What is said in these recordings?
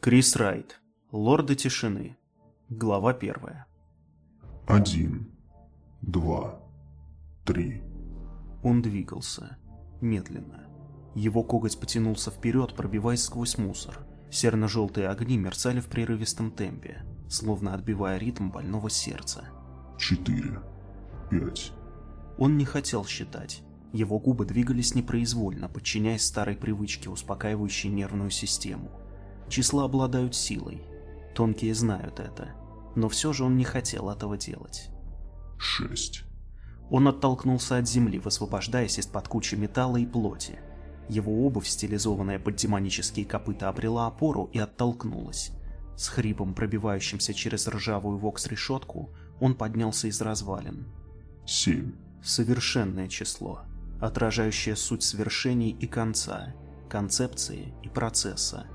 Крис Райт. Лорды тишины. Глава первая. Один, два, три. Он двигался. Медленно. Его коготь потянулся вперед, пробиваясь сквозь мусор. Серно-желтые огни мерцали в прерывистом темпе, словно отбивая ритм больного сердца. Четыре, пять. Он не хотел считать. Его губы двигались непроизвольно, подчиняясь старой привычке, успокаивающей нервную систему. Числа обладают силой. Тонкие знают это. Но все же он не хотел этого делать. Шесть. Он оттолкнулся от земли, высвобождаясь из-под кучи металла и плоти. Его обувь, стилизованная под демонические копыта, обрела опору и оттолкнулась. С хрипом, пробивающимся через ржавую вокс-решетку, он поднялся из развалин. Семь. Совершенное число, отражающее суть свершений и конца, концепции и процесса.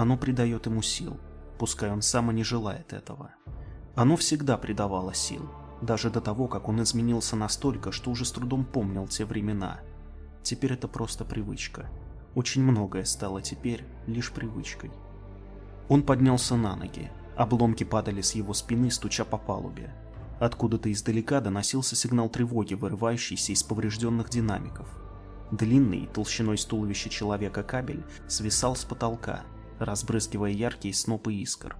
Оно придает ему сил, пускай он сам и не желает этого. Оно всегда придавало сил, даже до того, как он изменился настолько, что уже с трудом помнил те времена. Теперь это просто привычка. Очень многое стало теперь лишь привычкой. Он поднялся на ноги. Обломки падали с его спины, стуча по палубе. Откуда-то издалека доносился сигнал тревоги, вырывающийся из поврежденных динамиков. Длинный, толщиной с туловища человека кабель свисал с потолка, разбрызгивая яркие снопы искр.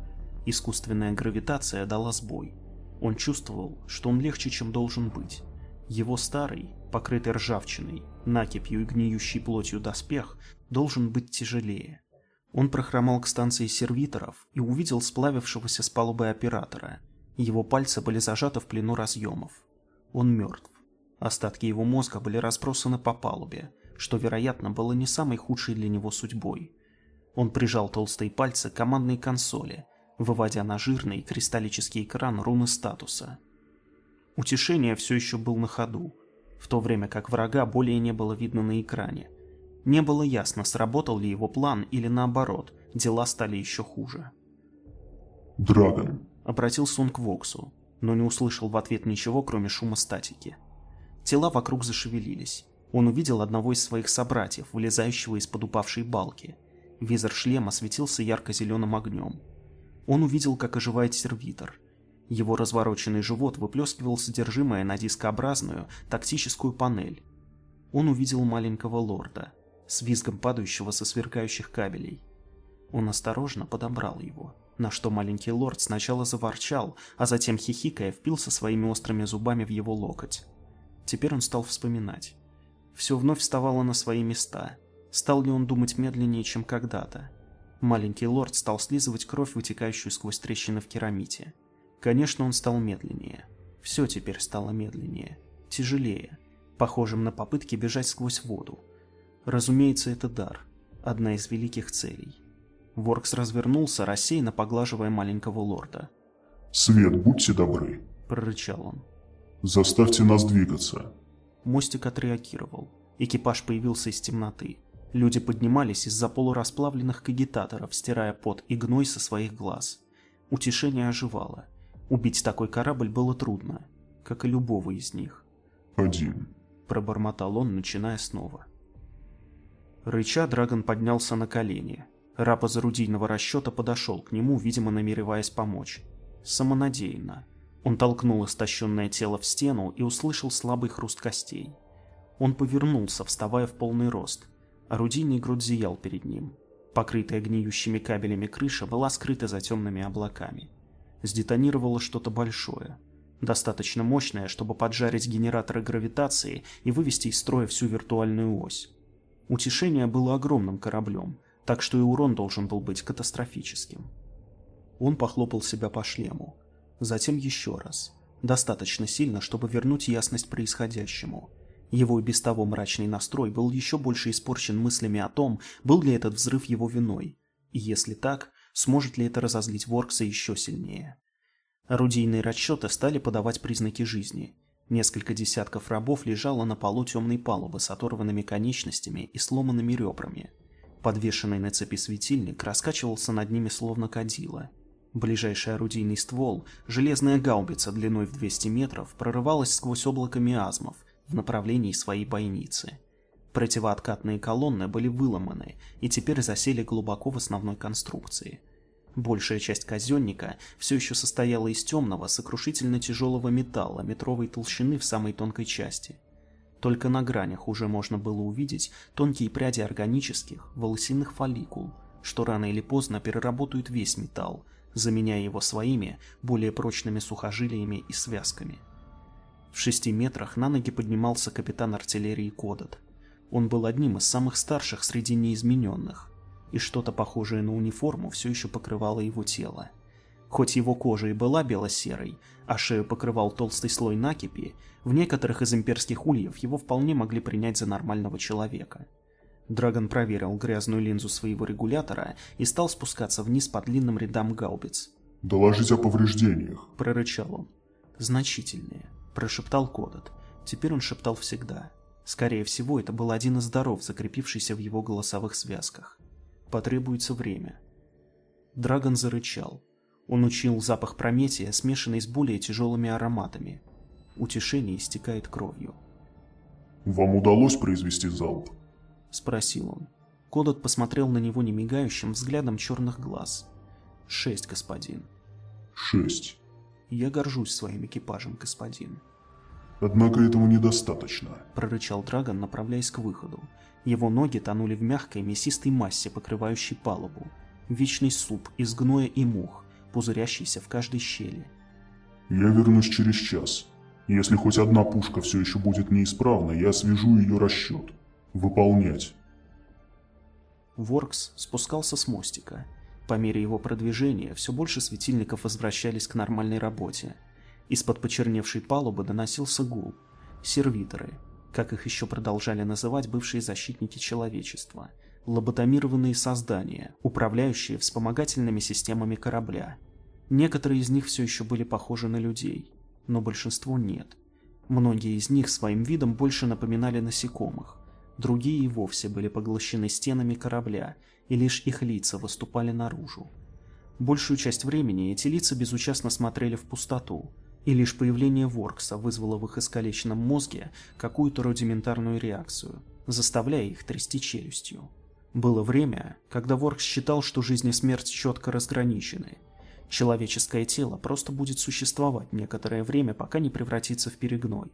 Искусственная гравитация дала сбой. Он чувствовал, что он легче, чем должен быть. Его старый, покрытый ржавчиной, накипью и гниющей плотью доспех должен быть тяжелее. Он прохромал к станции сервиторов и увидел сплавившегося с палубы оператора. Его пальцы были зажаты в плену разъемов. Он мертв. Остатки его мозга были разбросаны по палубе, что, вероятно, было не самой худшей для него судьбой. Он прижал толстые пальцы к командной консоли, выводя на жирный кристаллический экран руны статуса. Утешение все еще был на ходу, в то время как врага более не было видно на экране. Не было ясно, сработал ли его план или наоборот, дела стали еще хуже. Драгон. Обратился он к Воксу, но не услышал в ответ ничего, кроме шума статики. Тела вокруг зашевелились. Он увидел одного из своих собратьев, вылезающего из-под упавшей балки – Визор шлема светился ярко-зеленым огнем. Он увидел, как оживает сервитор. Его развороченный живот выплескивал содержимое на дискообразную тактическую панель. Он увидел маленького лорда, с визгом падающего со сверкающих кабелей. Он осторожно подобрал его, на что маленький лорд сначала заворчал, а затем хихикая впился своими острыми зубами в его локоть. Теперь он стал вспоминать. Все вновь вставало на свои места – Стал ли он думать медленнее, чем когда-то? Маленький лорд стал слизывать кровь, вытекающую сквозь трещины в керамите. Конечно, он стал медленнее. Все теперь стало медленнее. Тяжелее. Похожим на попытки бежать сквозь воду. Разумеется, это дар. Одна из великих целей. Воркс развернулся, рассеянно поглаживая маленького лорда. «Свет, будьте добры!» – прорычал он. «Заставьте нас двигаться!» Мостик отреагировал. Экипаж появился из темноты. Люди поднимались из-за полурасплавленных кагитаторов, стирая пот и гной со своих глаз. Утешение оживало. Убить такой корабль было трудно, как и любого из них. «Один», — пробормотал он, начиная снова. Рыча Драгон поднялся на колени. Раб из орудийного расчета подошел к нему, видимо, намереваясь помочь. Самонадеянно. Он толкнул истощенное тело в стену и услышал слабый хруст костей. Он повернулся, вставая в полный рост. Орудийный груд зиял перед ним. Покрытая гниющими кабелями крыша была скрыта за темными облаками. Сдетонировало что-то большое. Достаточно мощное, чтобы поджарить генераторы гравитации и вывести из строя всю виртуальную ось. Утешение было огромным кораблем, так что и урон должен был быть катастрофическим. Он похлопал себя по шлему. Затем еще раз. Достаточно сильно, чтобы вернуть ясность происходящему – его и без того мрачный настрой был еще больше испорчен мыслями о том, был ли этот взрыв его виной, и если так, сможет ли это разозлить Воркса еще сильнее. Орудийные расчеты стали подавать признаки жизни. Несколько десятков рабов лежало на полу темной палубы с оторванными конечностями и сломанными ребрами. Подвешенный на цепи светильник раскачивался над ними словно кадила. Ближайший орудийный ствол, железная гаубица длиной в 200 метров, прорывалась сквозь облако миазмов – в направлении своей бойницы. Противооткатные колонны были выломаны и теперь засели глубоко в основной конструкции. Большая часть казенника все еще состояла из темного, сокрушительно тяжелого металла метровой толщины в самой тонкой части. Только на гранях уже можно было увидеть тонкие пряди органических, волосяных фолликул, что рано или поздно переработают весь металл, заменяя его своими, более прочными сухожилиями и связками. В шести метрах на ноги поднимался капитан артиллерии Кодот. Он был одним из самых старших среди неизмененных, и что-то похожее на униформу все еще покрывало его тело. Хоть его кожа и была бело-серой, а шею покрывал толстый слой накипи, в некоторых из имперских ульев его вполне могли принять за нормального человека. Драгон проверил грязную линзу своего регулятора и стал спускаться вниз по длинным рядам гаубиц. «Доложить о повреждениях», — прорычал он. «Значительные», — прошептал Кодот. Теперь он шептал всегда. Скорее всего, это был один из даров, закрепившийся в его голосовых связках. Потребуется время. Драгон зарычал. Он учил запах Прометия, смешанный с более тяжелыми ароматами. Утешение истекает кровью. «Вам удалось произвести залп?» — спросил он. Кодот посмотрел на него немигающим взглядом черных глаз. «Шесть, господин». «Шесть». «Я горжусь своим экипажем, господин». «Однако этого недостаточно», — прорычал Драгон, направляясь к выходу. Его ноги тонули в мягкой мясистой массе, покрывающей палубу. Вечный суп из гноя и мух, пузырящийся в каждой щели. «Я вернусь через час. Если хоть одна пушка все еще будет неисправна, я свяжу ее расчет. Выполнять». Воркс спускался с мостика. По мере его продвижения все больше светильников возвращались к нормальной работе. Из-под почерневшей палубы доносился гул. Сервиторы, как их еще продолжали называть бывшие защитники человечества – лоботомированные создания, управляющие вспомогательными системами корабля. Некоторые из них все еще были похожи на людей, но большинство нет. Многие из них своим видом больше напоминали насекомых, другие и вовсе были поглощены стенами корабля, и лишь их лица выступали наружу. Большую часть времени эти лица безучастно смотрели в пустоту, и лишь появление Воркса вызвало в их искалеченном мозге какую-то рудиментарную реакцию, заставляя их трясти челюстью. Было время, когда Ворк считал, что жизнь и смерть четко разграничены. Человеческое тело просто будет существовать некоторое время, пока не превратится в перегной.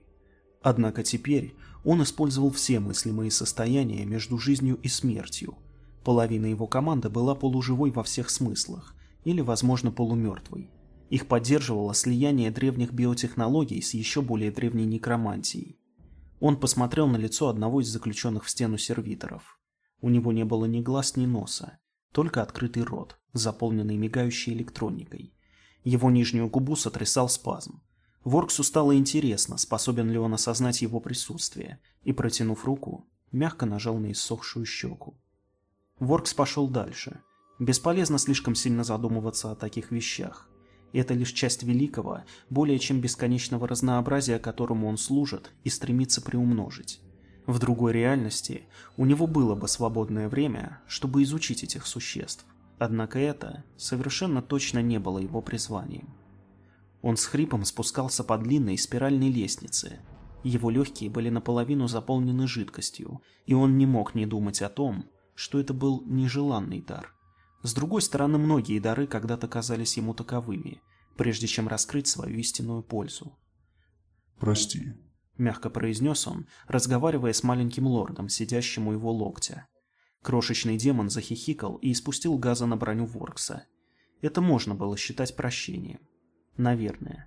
Однако теперь он использовал все мыслимые состояния между жизнью и смертью. Половина его команды была полуживой во всех смыслах, или, возможно, полумертвой. Их поддерживало слияние древних биотехнологий с еще более древней некромантией. Он посмотрел на лицо одного из заключенных в стену сервиторов. У него не было ни глаз, ни носа, только открытый рот, заполненный мигающей электроникой. Его нижнюю губу сотрясал спазм. Ворксу стало интересно, способен ли он осознать его присутствие, и, протянув руку, мягко нажал на иссохшую щеку. Воркс пошел дальше. Бесполезно слишком сильно задумываться о таких вещах. Это лишь часть великого, более чем бесконечного разнообразия, которому он служит и стремится приумножить. В другой реальности у него было бы свободное время, чтобы изучить этих существ. Однако это совершенно точно не было его призванием. Он с хрипом спускался по длинной спиральной лестнице. Его легкие были наполовину заполнены жидкостью, и он не мог не думать о том, что это был нежеланный дар. С другой стороны, многие дары когда-то казались ему таковыми, прежде чем раскрыть свою истинную пользу. «Прости», — мягко произнес он, разговаривая с маленьким лордом, сидящим у его локтя. Крошечный демон захихикал и испустил газа на броню Воркса. Это можно было считать прощением. Наверное.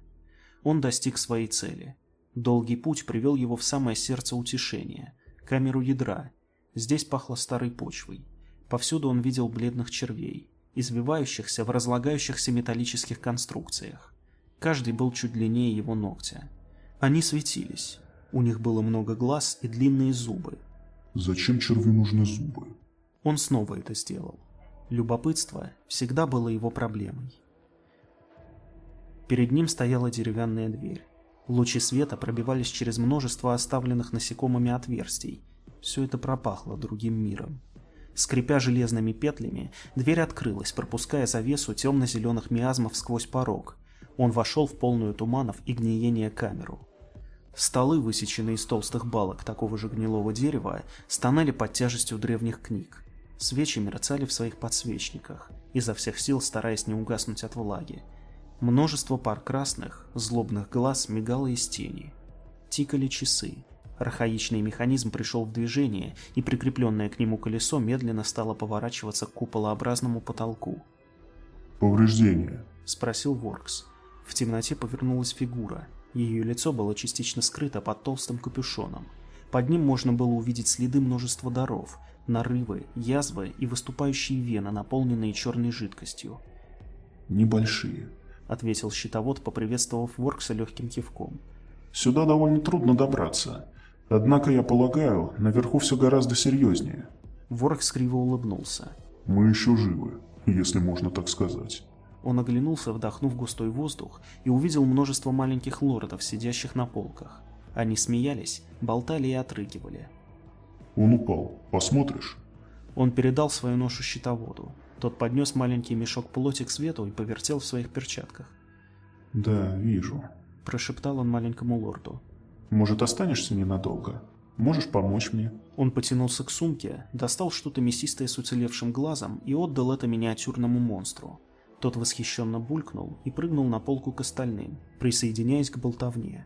Он достиг своей цели. Долгий путь привел его в самое сердце утешения, камеру ядра. Здесь пахло старой почвой. Повсюду он видел бледных червей, извивающихся в разлагающихся металлических конструкциях. Каждый был чуть длиннее его ногтя. Они светились. У них было много глаз и длинные зубы. Зачем червю нужны зубы? Он снова это сделал. Любопытство всегда было его проблемой. Перед ним стояла деревянная дверь. Лучи света пробивались через множество оставленных насекомыми отверстий. Все это пропахло другим миром. Скрипя железными петлями, дверь открылась, пропуская завесу темно-зеленых миазмов сквозь порог. Он вошел в полную туманов и гниения камеру. Столы, высеченные из толстых балок такого же гнилого дерева, стонали под тяжестью древних книг. Свечи мерцали в своих подсвечниках, изо всех сил стараясь не угаснуть от влаги. Множество пар красных, злобных глаз мигало из тени. Тикали часы. Архаичный механизм пришел в движение, и прикрепленное к нему колесо медленно стало поворачиваться к куполообразному потолку. «Повреждения?» — спросил Воркс. В темноте повернулась фигура. Ее лицо было частично скрыто под толстым капюшоном. Под ним можно было увидеть следы множества даров, нарывы, язвы и выступающие вены, наполненные черной жидкостью. «Небольшие», — ответил щитовод, поприветствовав Воркса легким кивком. «Сюда довольно трудно добраться. Однако, я полагаю, наверху все гораздо серьезнее». Воркс криво улыбнулся. «Мы еще живы, если можно так сказать». Он оглянулся, вдохнув густой воздух, и увидел множество маленьких лордов, сидящих на полках. Они смеялись, болтали и отрыгивали. «Он упал. Посмотришь?» Он передал свою ношу щитоводу. Тот поднес маленький мешок плоти к свету и повертел в своих перчатках. «Да, вижу», – прошептал он маленькому лорду. «Может, останешься ненадолго? Можешь помочь мне?» Он потянулся к сумке, достал что-то мясистое с уцелевшим глазом и отдал это миниатюрному монстру. Тот восхищенно булькнул и прыгнул на полку к остальным, присоединяясь к болтовне.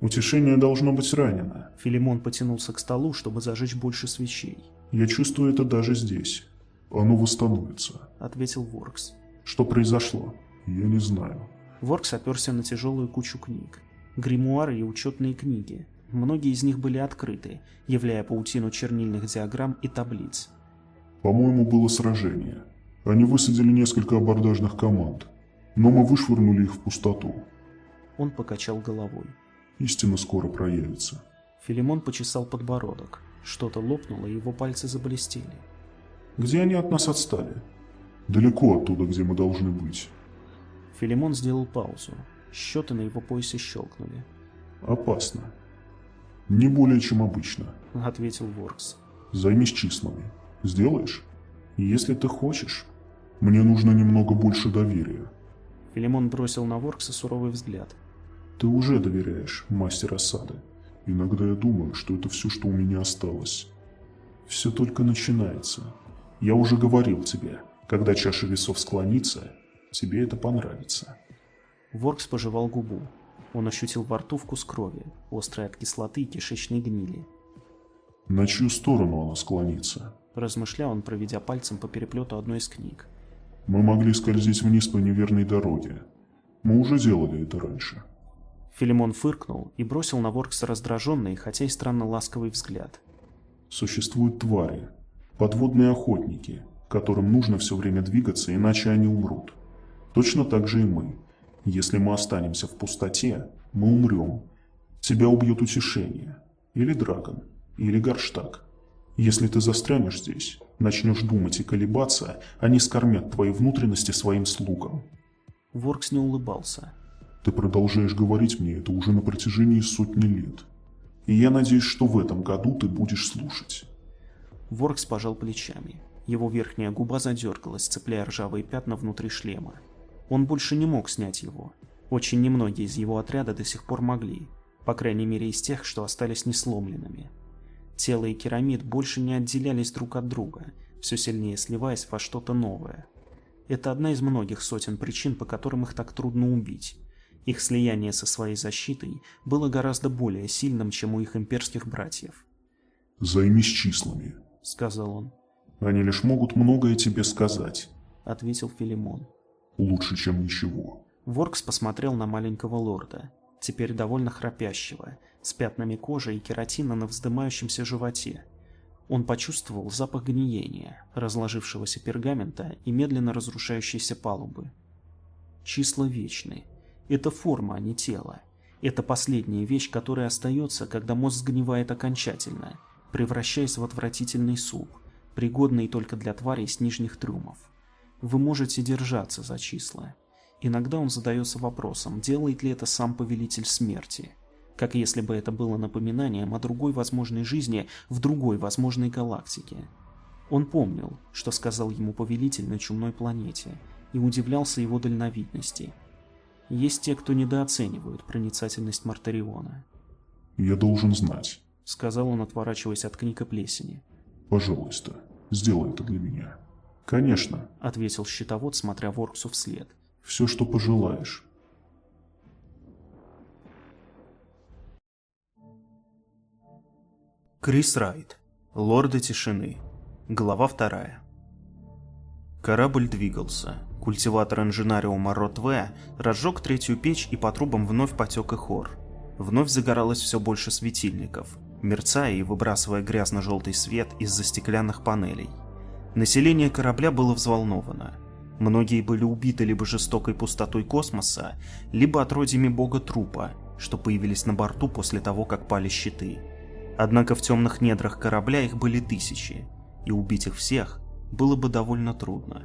«Утешение должно быть ранено». Филимон потянулся к столу, чтобы зажечь больше свечей. «Я чувствую это даже здесь. Оно восстановится», — ответил Воркс. «Что произошло? Я не знаю». Воркс оперся на тяжелую кучу книг. Гримуары и учетные книги. Многие из них были открыты, являя паутину чернильных диаграмм и таблиц. «По-моему, было сражение. Они высадили несколько абордажных команд, но мы вышвырнули их в пустоту. Он покачал головой. Истина скоро проявится. Филимон почесал подбородок. Что-то лопнуло, и его пальцы заблестели. Где они от нас отстали? Далеко оттуда, где мы должны быть. Филимон сделал паузу. Счеты на его поясе щелкнули. Опасно. Не более, чем обычно. Ответил Воркс. Займись числами. Сделаешь? Если ты хочешь. Мне нужно немного больше доверия. Филимон бросил на Воркса суровый взгляд. Ты уже доверяешь, мастер осады. Иногда я думаю, что это все, что у меня осталось. Все только начинается. Я уже говорил тебе, когда чаша весов склонится, тебе это понравится. Воркс пожевал губу. Он ощутил во рту вкус крови, острой от кислоты и кишечной гнили. На чью сторону она склонится? Размышлял он, проведя пальцем по переплету одной из книг. Мы могли скользить вниз по неверной дороге. Мы уже делали это раньше. Филимон фыркнул и бросил на Воркса раздраженный, хотя и странно ласковый взгляд. Существуют твари, подводные охотники, которым нужно все время двигаться, иначе они умрут. Точно так же и мы. Если мы останемся в пустоте, мы умрем. Тебя убьет утешение. Или драгон. Или горштаг. Если ты застрянешь здесь, начнешь думать и колебаться, они скормят твои внутренности своим слугам. Воркс не улыбался. Ты продолжаешь говорить мне это уже на протяжении сотни лет. И я надеюсь, что в этом году ты будешь слушать. Воркс пожал плечами. Его верхняя губа задергалась, цепляя ржавые пятна внутри шлема. Он больше не мог снять его. Очень немногие из его отряда до сих пор могли, по крайней мере из тех, что остались несломленными. Тело и керамид больше не отделялись друг от друга, все сильнее сливаясь во что-то новое. Это одна из многих сотен причин, по которым их так трудно убить. Их слияние со своей защитой было гораздо более сильным, чем у их имперских братьев. «Займись числами», — сказал он. «Они лишь могут многое тебе сказать», — ответил Филимон. «Лучше, чем ничего». Воркс посмотрел на маленького лорда, теперь довольно храпящего, с пятнами кожи и кератина на вздымающемся животе. Он почувствовал запах гниения, разложившегося пергамента и медленно разрушающейся палубы. Числа вечны. Это форма, а не тело. Это последняя вещь, которая остается, когда мозг сгнивает окончательно, превращаясь в отвратительный суп, пригодный только для тварей с нижних трюмов. Вы можете держаться за числа. Иногда он задается вопросом, делает ли это сам повелитель смерти, как если бы это было напоминанием о другой возможной жизни в другой возможной галактике. Он помнил, что сказал ему повелитель на чумной планете, и удивлялся его дальновидности. Есть те, кто недооценивают проницательность Мартариона. «Я должен знать», — сказал он, отворачиваясь от книг и плесени. «Пожалуйста». Сделай это для меня. Конечно, ответил щитовод, смотря Ворксу вслед. Все, что пожелаешь. Крис Райт. Лорды тишины. Глава вторая. Корабль двигался. Культиватор инженариума Рот-В разжег третью печь и по трубам вновь потек и хор. Вновь загоралось все больше светильников, мерцая и выбрасывая грязно-желтый свет из-за стеклянных панелей. Население корабля было взволновано. Многие были убиты либо жестокой пустотой космоса, либо отродьями бога трупа, что появились на борту после того, как пали щиты. Однако в темных недрах корабля их были тысячи, и убить их всех было бы довольно трудно.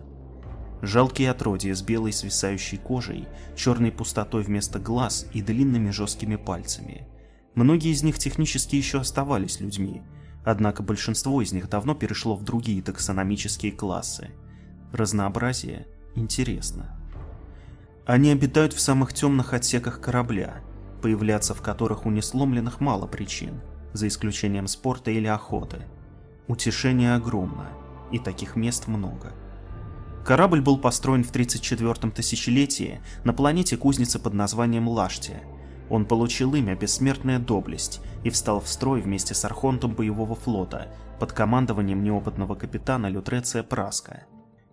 Жалкие отродья с белой свисающей кожей, черной пустотой вместо глаз и длинными жесткими пальцами. Многие из них технически еще оставались людьми, однако большинство из них давно перешло в другие таксономические классы. Разнообразие интересно. Они обитают в самых темных отсеках корабля, появляться в которых у несломленных мало причин, за исключением спорта или охоты. Утешение огромно, и таких мест много. Корабль был построен в 34-м тысячелетии на планете кузницы под названием Лаштия. Он получил имя «Бессмертная доблесть» и встал в строй вместе с архонтом боевого флота под командованием неопытного капитана Лютреция Праска.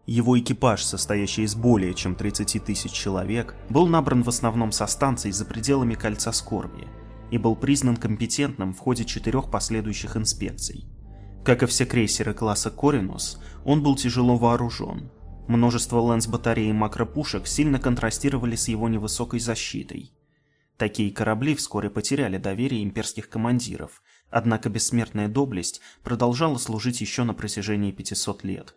Его экипаж, состоящий из более чем 30 тысяч человек, был набран в основном со станций за пределами Кольца Скорби и был признан компетентным в ходе четырех последующих инспекций. Как и все крейсеры класса Коринус, он был тяжело вооружен, Множество лэнс-батарей и макропушек сильно контрастировали с его невысокой защитой. Такие корабли вскоре потеряли доверие имперских командиров, однако бессмертная доблесть продолжала служить еще на протяжении 500 лет.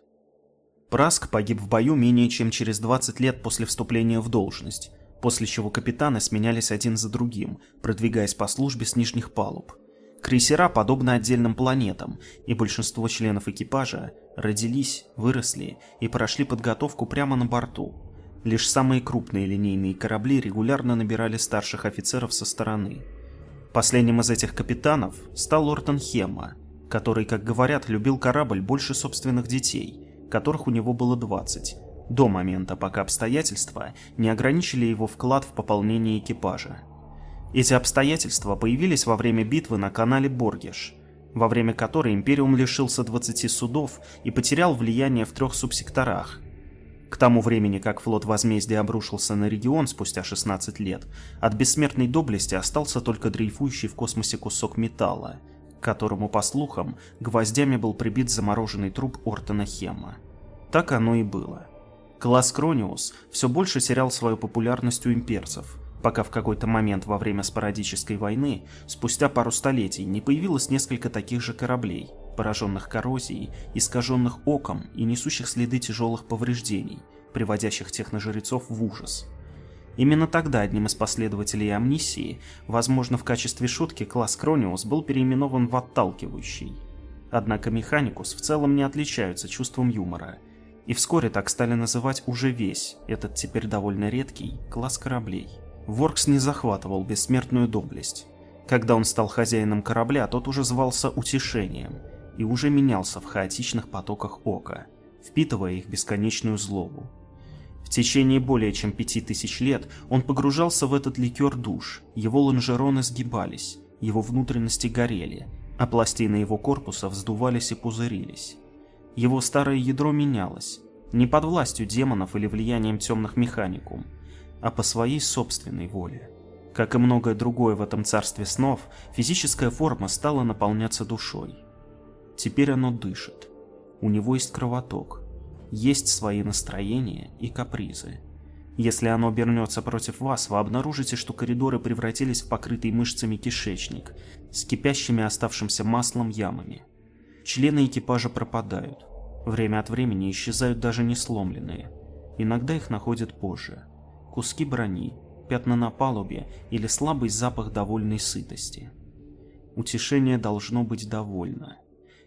Праск погиб в бою менее чем через 20 лет после вступления в должность, после чего капитаны сменялись один за другим, продвигаясь по службе с нижних палуб. Крейсера подобны отдельным планетам, и большинство членов экипажа родились, выросли и прошли подготовку прямо на борту. Лишь самые крупные линейные корабли регулярно набирали старших офицеров со стороны. Последним из этих капитанов стал Ортон Хема, который, как говорят, любил корабль больше собственных детей, которых у него было 20, до момента, пока обстоятельства не ограничили его вклад в пополнение экипажа. Эти обстоятельства появились во время битвы на канале Боргеш – во время которой Империум лишился 20 судов и потерял влияние в трех субсекторах. К тому времени, как флот возмездия обрушился на регион спустя 16 лет, от бессмертной доблести остался только дрейфующий в космосе кусок металла, к которому, по слухам, гвоздями был прибит замороженный труп Ортона Хема. Так оно и было. Класс Крониус все больше терял свою популярность у имперцев – пока в какой-то момент во время спорадической войны, спустя пару столетий, не появилось несколько таких же кораблей, пораженных коррозией, искаженных оком и несущих следы тяжелых повреждений, приводящих техножрецов в ужас. Именно тогда одним из последователей амнисии, возможно в качестве шутки, класс Крониус был переименован в отталкивающий. Однако Механикус в целом не отличаются чувством юмора, и вскоре так стали называть уже весь, этот теперь довольно редкий, класс кораблей. Воркс не захватывал бессмертную доблесть. Когда он стал хозяином корабля, тот уже звался Утешением и уже менялся в хаотичных потоках ока, впитывая их бесконечную злобу. В течение более чем пяти тысяч лет он погружался в этот ликер душ, его лонжероны сгибались, его внутренности горели, а пластины его корпуса вздувались и пузырились. Его старое ядро менялось, не под властью демонов или влиянием темных механикум, а по своей собственной воле. Как и многое другое в этом царстве снов, физическая форма стала наполняться душой. Теперь оно дышит. У него есть кровоток. Есть свои настроения и капризы. Если оно обернется против вас, вы обнаружите, что коридоры превратились в покрытый мышцами кишечник с кипящими оставшимся маслом ямами. Члены экипажа пропадают. Время от времени исчезают даже не сломленные. Иногда их находят позже куски брони, пятна на палубе или слабый запах довольной сытости. Утешение должно быть довольно.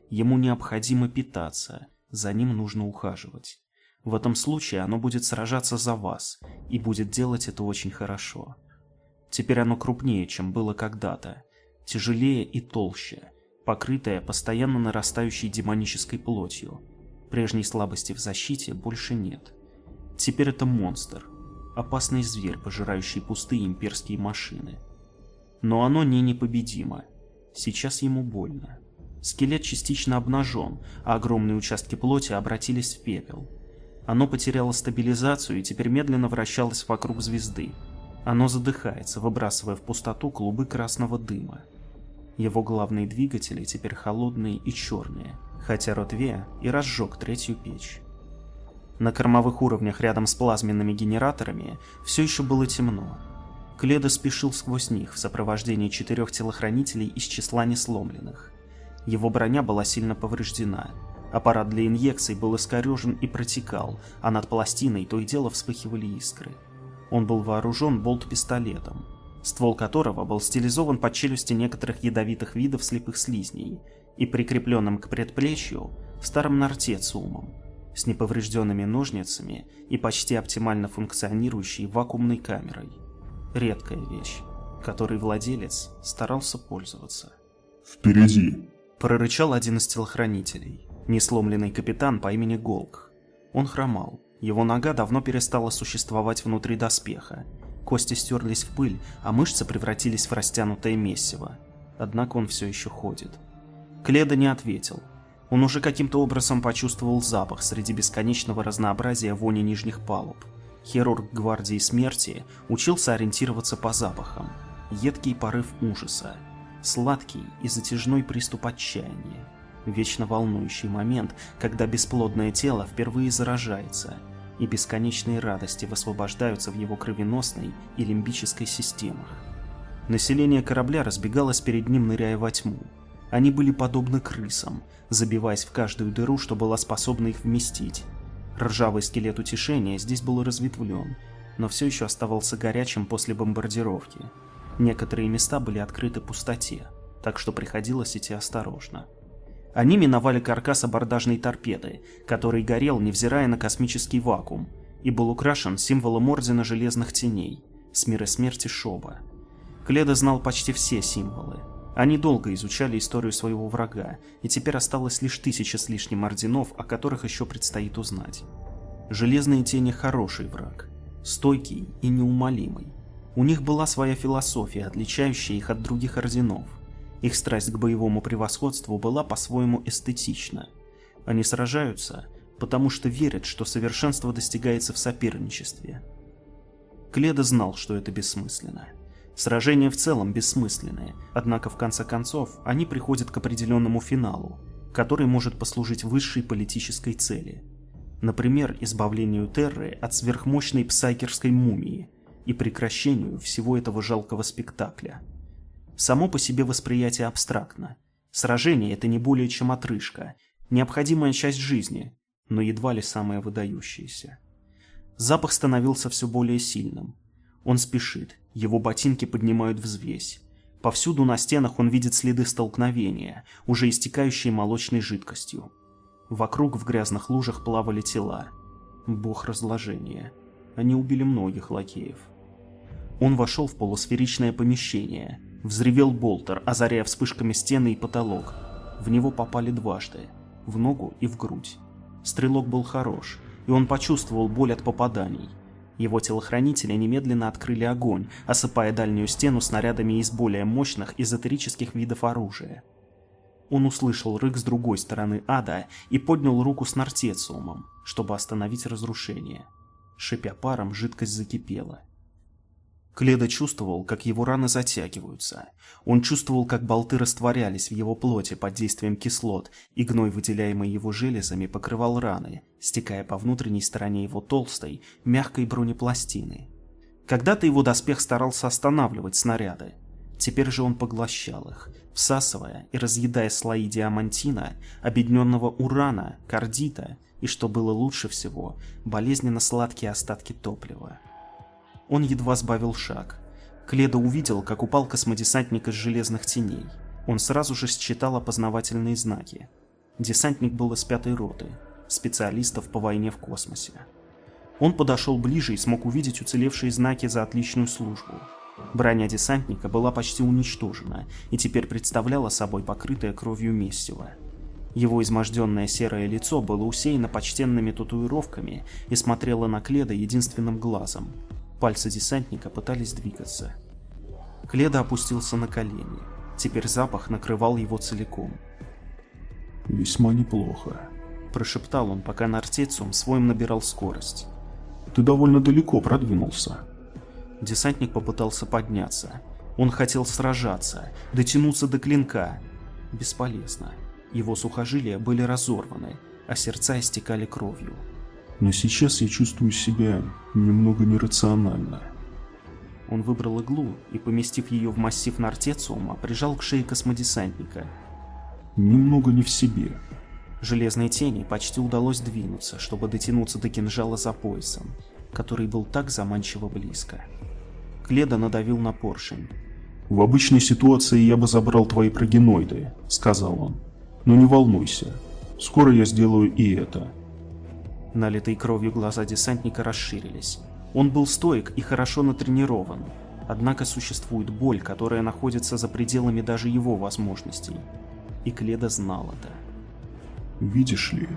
Ему необходимо питаться, за ним нужно ухаживать. В этом случае оно будет сражаться за вас и будет делать это очень хорошо. Теперь оно крупнее, чем было когда-то, тяжелее и толще, покрытое постоянно нарастающей демонической плотью, Прежней слабости в защите больше нет. Теперь это монстр. Опасный зверь, пожирающий пустые имперские машины. Но оно не непобедимо. Сейчас ему больно. Скелет частично обнажен, а огромные участки плоти обратились в пепел. Оно потеряло стабилизацию и теперь медленно вращалось вокруг звезды. Оно задыхается, выбрасывая в пустоту клубы красного дыма. Его главные двигатели теперь холодные и черные, хотя Ротве и разжег третью печь. На кормовых уровнях рядом с плазменными генераторами все еще было темно. Кледа спешил сквозь них в сопровождении четырех телохранителей из числа несломленных. Его броня была сильно повреждена. Аппарат для инъекций был искорежен и протекал, а над пластиной то и дело вспыхивали искры. Он был вооружен болт-пистолетом, ствол которого был стилизован под челюсти некоторых ядовитых видов слепых слизней и прикрепленным к предплечью старым нартецумом с неповрежденными ножницами и почти оптимально функционирующей вакуумной камерой. Редкая вещь, которой владелец старался пользоваться. «Впереди!» – прорычал один из телохранителей, несломленный капитан по имени Голк. Он хромал, его нога давно перестала существовать внутри доспеха. Кости стерлись в пыль, а мышцы превратились в растянутое месиво. Однако он все еще ходит. Кледа не ответил. Он уже каким-то образом почувствовал запах среди бесконечного разнообразия вони нижних палуб. Хирург гвардии смерти учился ориентироваться по запахам. Едкий порыв ужаса, сладкий и затяжной приступ отчаяния, вечно волнующий момент, когда бесплодное тело впервые заражается, и бесконечные радости высвобождаются в его кровеносной и лимбической системах. Население корабля разбегалось перед ним, ныряя во тьму. Они были подобны крысам, забиваясь в каждую дыру, что была способна их вместить. Ржавый скелет утешения здесь был разветвлен, но все еще оставался горячим после бомбардировки. Некоторые места были открыты пустоте, так что приходилось идти осторожно. Они миновали каркас абордажной торпеды, который горел, невзирая на космический вакуум, и был украшен символом Ордена Железных Теней, с мира смерти Шоба. Кледа знал почти все символы. Они долго изучали историю своего врага, и теперь осталось лишь тысяча с лишним орденов, о которых еще предстоит узнать. Железные Тени хороший враг, стойкий и неумолимый. У них была своя философия, отличающая их от других орденов. Их страсть к боевому превосходству была по-своему эстетична. Они сражаются, потому что верят, что совершенство достигается в соперничестве. Кледа знал, что это бессмысленно. Сражения в целом бессмысленные, однако в конце концов они приходят к определенному финалу, который может послужить высшей политической цели. Например, избавлению Терры от сверхмощной псайкерской мумии и прекращению всего этого жалкого спектакля. Само по себе восприятие абстрактно. Сражение – это не более чем отрыжка, необходимая часть жизни, но едва ли самая выдающаяся. Запах становился все более сильным. Он спешит, его ботинки поднимают взвесь. Повсюду на стенах он видит следы столкновения, уже истекающие молочной жидкостью. Вокруг в грязных лужах плавали тела. Бог разложения. Они убили многих лакеев. Он вошел в полусферичное помещение, Взревел болтер, озаряя вспышками стены и потолок. В него попали дважды, в ногу и в грудь. Стрелок был хорош, и он почувствовал боль от попаданий. Его телохранители немедленно открыли огонь, осыпая дальнюю стену снарядами из более мощных эзотерических видов оружия. Он услышал рык с другой стороны ада и поднял руку с нартециумом, чтобы остановить разрушение. Шипя паром, жидкость закипела. Кледа чувствовал, как его раны затягиваются. Он чувствовал, как болты растворялись в его плоти под действием кислот, и гной, выделяемый его железами, покрывал раны, стекая по внутренней стороне его толстой, мягкой бронепластины. Когда-то его доспех старался останавливать снаряды. Теперь же он поглощал их, всасывая и разъедая слои диамантина, обедненного урана, кардита и, что было лучше всего, болезненно сладкие остатки топлива. Он едва сбавил шаг. Кледа увидел, как упал космодесантник из железных теней. Он сразу же считал опознавательные знаки. Десантник был из пятой роты, специалистов по войне в космосе. Он подошел ближе и смог увидеть уцелевшие знаки за отличную службу. Броня десантника была почти уничтожена и теперь представляла собой покрытое кровью месиво. Его изможденное серое лицо было усеяно почтенными татуировками и смотрело на Кледа единственным глазом. Пальцы десантника пытались двигаться. Кледа опустился на колени. Теперь запах накрывал его целиком. «Весьма неплохо», – прошептал он, пока Нартециум своим набирал скорость. «Ты довольно далеко продвинулся». Десантник попытался подняться. Он хотел сражаться, дотянуться до клинка. Бесполезно. Его сухожилия были разорваны, а сердца истекали кровью. «Но сейчас я чувствую себя немного нерационально». Он выбрал иглу и, поместив ее в массив нартециума, прижал к шее космодесантника. «Немного не в себе». Железной тени почти удалось двинуться, чтобы дотянуться до кинжала за поясом, который был так заманчиво близко. Кледа надавил на поршень. «В обычной ситуации я бы забрал твои прогеноиды», — сказал он. «Но не волнуйся, скоро я сделаю и это». Налитые кровью глаза десантника расширились. Он был стоек и хорошо натренирован, однако существует боль, которая находится за пределами даже его возможностей. И Кледа знал это. «Видишь ли,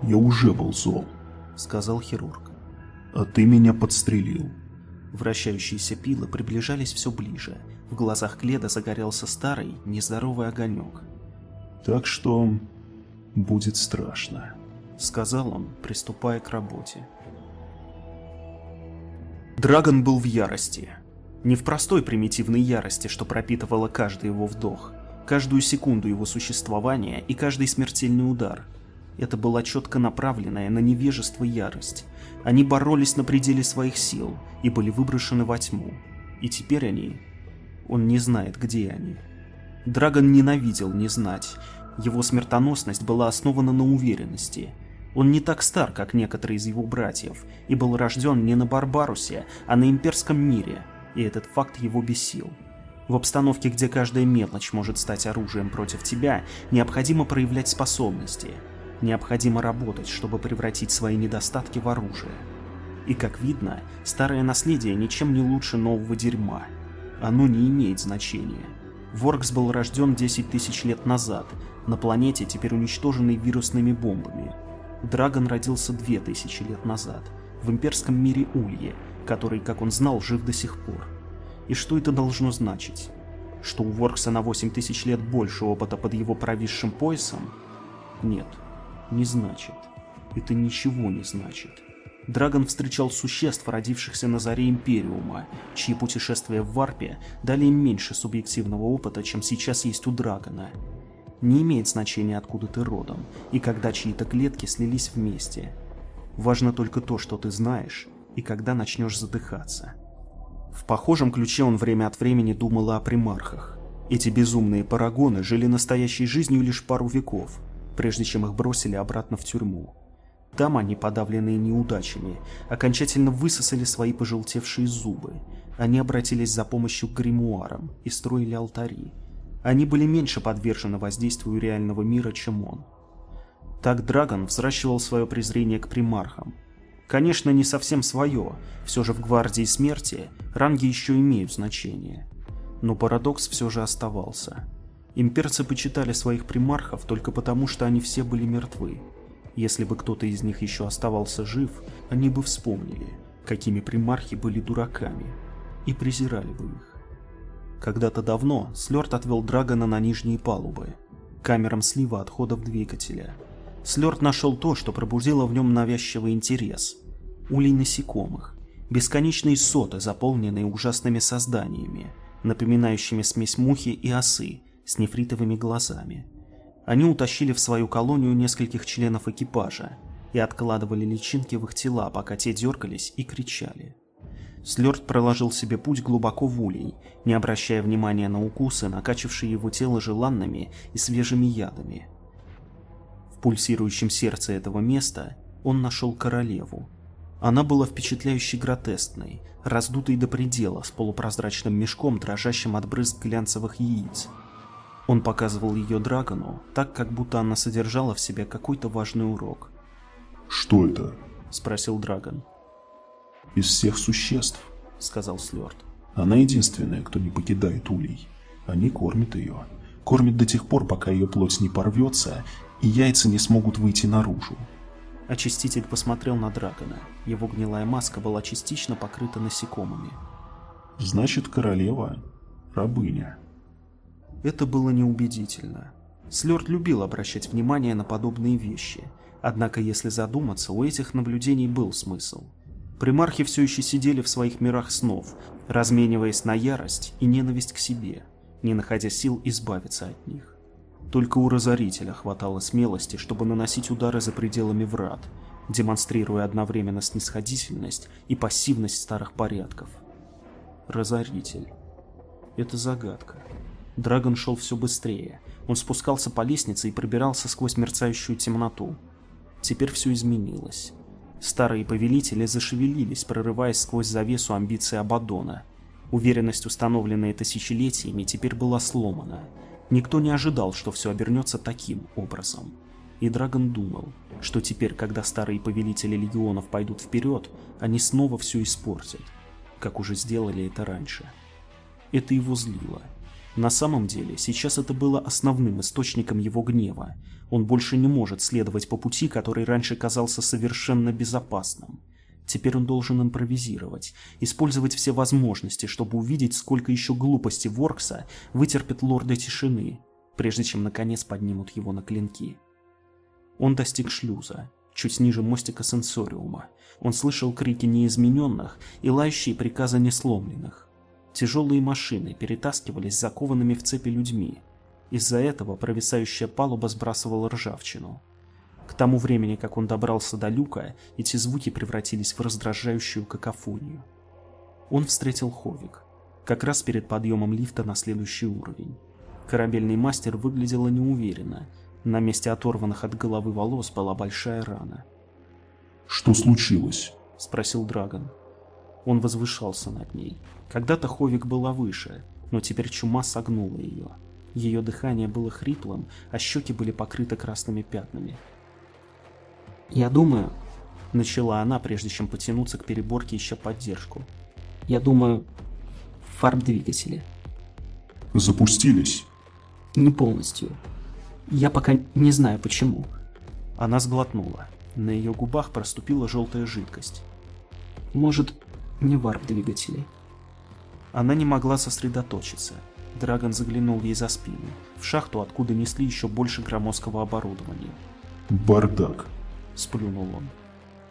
я уже был зол», — сказал хирург. «А ты меня подстрелил». Вращающиеся пилы приближались все ближе. В глазах Кледа загорелся старый, нездоровый огонек. «Так что будет страшно», — сказал он, приступая к работе. Драгон был в ярости. Не в простой примитивной ярости, что пропитывала каждый его вдох, каждую секунду его существования и каждый смертельный удар. Это была четко направленная на невежество ярость. Они боролись на пределе своих сил и были выброшены во тьму. И теперь они... Он не знает, где они. Драгон ненавидел не знать. Его смертоносность была основана на уверенности – он не так стар, как некоторые из его братьев, и был рожден не на Барбарусе, а на имперском мире, и этот факт его бесил. В обстановке, где каждая мелочь может стать оружием против тебя, необходимо проявлять способности. Необходимо работать, чтобы превратить свои недостатки в оружие. И как видно, старое наследие ничем не лучше нового дерьма. Оно не имеет значения. Воркс был рожден 10 тысяч лет назад, на планете, теперь уничтоженной вирусными бомбами. Драгон родился две тысячи лет назад, в имперском мире Улье, который, как он знал, жив до сих пор. И что это должно значить? Что у Воркса на 8 тысяч лет больше опыта под его провисшим поясом? Нет, не значит. Это ничего не значит. Драгон встречал существ, родившихся на заре Империума, чьи путешествия в Варпе дали им меньше субъективного опыта, чем сейчас есть у Драгона. Не имеет значения, откуда ты родом, и когда чьи-то клетки слились вместе. Важно только то, что ты знаешь, и когда начнешь задыхаться. В похожем ключе он время от времени думал о примархах. Эти безумные парагоны жили настоящей жизнью лишь пару веков, прежде чем их бросили обратно в тюрьму. Там они, подавленные неудачами, окончательно высосали свои пожелтевшие зубы. Они обратились за помощью к гримуарам и строили алтари, они были меньше подвержены воздействию реального мира, чем он. Так Драгон взращивал свое презрение к примархам. Конечно, не совсем свое, все же в Гвардии Смерти ранги еще имеют значение. Но парадокс все же оставался. Имперцы почитали своих примархов только потому, что они все были мертвы. Если бы кто-то из них еще оставался жив, они бы вспомнили, какими примархи были дураками, и презирали бы их. Когда-то давно Слёрд отвел Драгона на нижние палубы, камерам слива отходов двигателя. Слёрд нашел то, что пробудило в нем навязчивый интерес. Улей насекомых, бесконечные соты, заполненные ужасными созданиями, напоминающими смесь мухи и осы с нефритовыми глазами. Они утащили в свою колонию нескольких членов экипажа и откладывали личинки в их тела, пока те дергались и кричали. Слёрд проложил себе путь глубоко в улей, не обращая внимания на укусы, накачавшие его тело желанными и свежими ядами. В пульсирующем сердце этого места он нашел королеву. Она была впечатляюще гротескной, раздутой до предела, с полупрозрачным мешком, дрожащим от брызг глянцевых яиц. Он показывал ее Драгону, так как будто она содержала в себе какой-то важный урок. «Что это?» — спросил Драгон из всех существ», — сказал Слёрд. «Она единственная, кто не покидает улей. Они кормят ее. Кормит до тех пор, пока ее плоть не порвется, и яйца не смогут выйти наружу. Очиститель посмотрел на Драгона. Его гнилая маска была частично покрыта насекомыми. Значит, королева – рабыня. Это было неубедительно. Слёрд любил обращать внимание на подобные вещи. Однако, если задуматься, у этих наблюдений был смысл. Примархи все еще сидели в своих мирах снов, размениваясь на ярость и ненависть к себе, не находя сил избавиться от них. Только у Разорителя хватало смелости, чтобы наносить удары за пределами врат, демонстрируя одновременно снисходительность и пассивность старых порядков. Разоритель. Это загадка. Драгон шел все быстрее. Он спускался по лестнице и пробирался сквозь мерцающую темноту. Теперь все изменилось. Старые повелители зашевелились, прорываясь сквозь завесу амбиций Абадона. Уверенность, установленная тысячелетиями, теперь была сломана. Никто не ожидал, что все обернется таким образом. И Драгон думал, что теперь, когда старые повелители легионов пойдут вперед, они снова все испортят, как уже сделали это раньше. Это его злило. На самом деле, сейчас это было основным источником его гнева. Он больше не может следовать по пути, который раньше казался совершенно безопасным. Теперь он должен импровизировать, использовать все возможности, чтобы увидеть, сколько еще глупости Воркса вытерпит лорда тишины, прежде чем наконец поднимут его на клинки. Он достиг шлюза, чуть ниже мостика сенсориума. Он слышал крики неизмененных и лающие приказы несломленных. Тяжелые машины перетаскивались закованными в цепи людьми. Из-за этого провисающая палуба сбрасывала ржавчину. К тому времени, как он добрался до люка, эти звуки превратились в раздражающую какофонию. Он встретил Ховик, как раз перед подъемом лифта на следующий уровень. Корабельный мастер выглядела неуверенно. На месте оторванных от головы волос была большая рана. «Что случилось?» – спросил Драгон. Он возвышался над ней. Когда-то Ховик была выше, но теперь чума согнула ее. Ее дыхание было хриплым, а щеки были покрыты красными пятнами. «Я думаю...» — начала она, прежде чем потянуться к переборке ища поддержку. «Я думаю... фарб-двигатели». «Запустились?» «Не полностью. Я пока не знаю почему». Она сглотнула. На ее губах проступила желтая жидкость. «Может, не варп-двигателей?» Она не могла сосредоточиться. Драгон заглянул ей за спину, в шахту, откуда несли еще больше громоздкого оборудования. «Бардак!» – сплюнул он.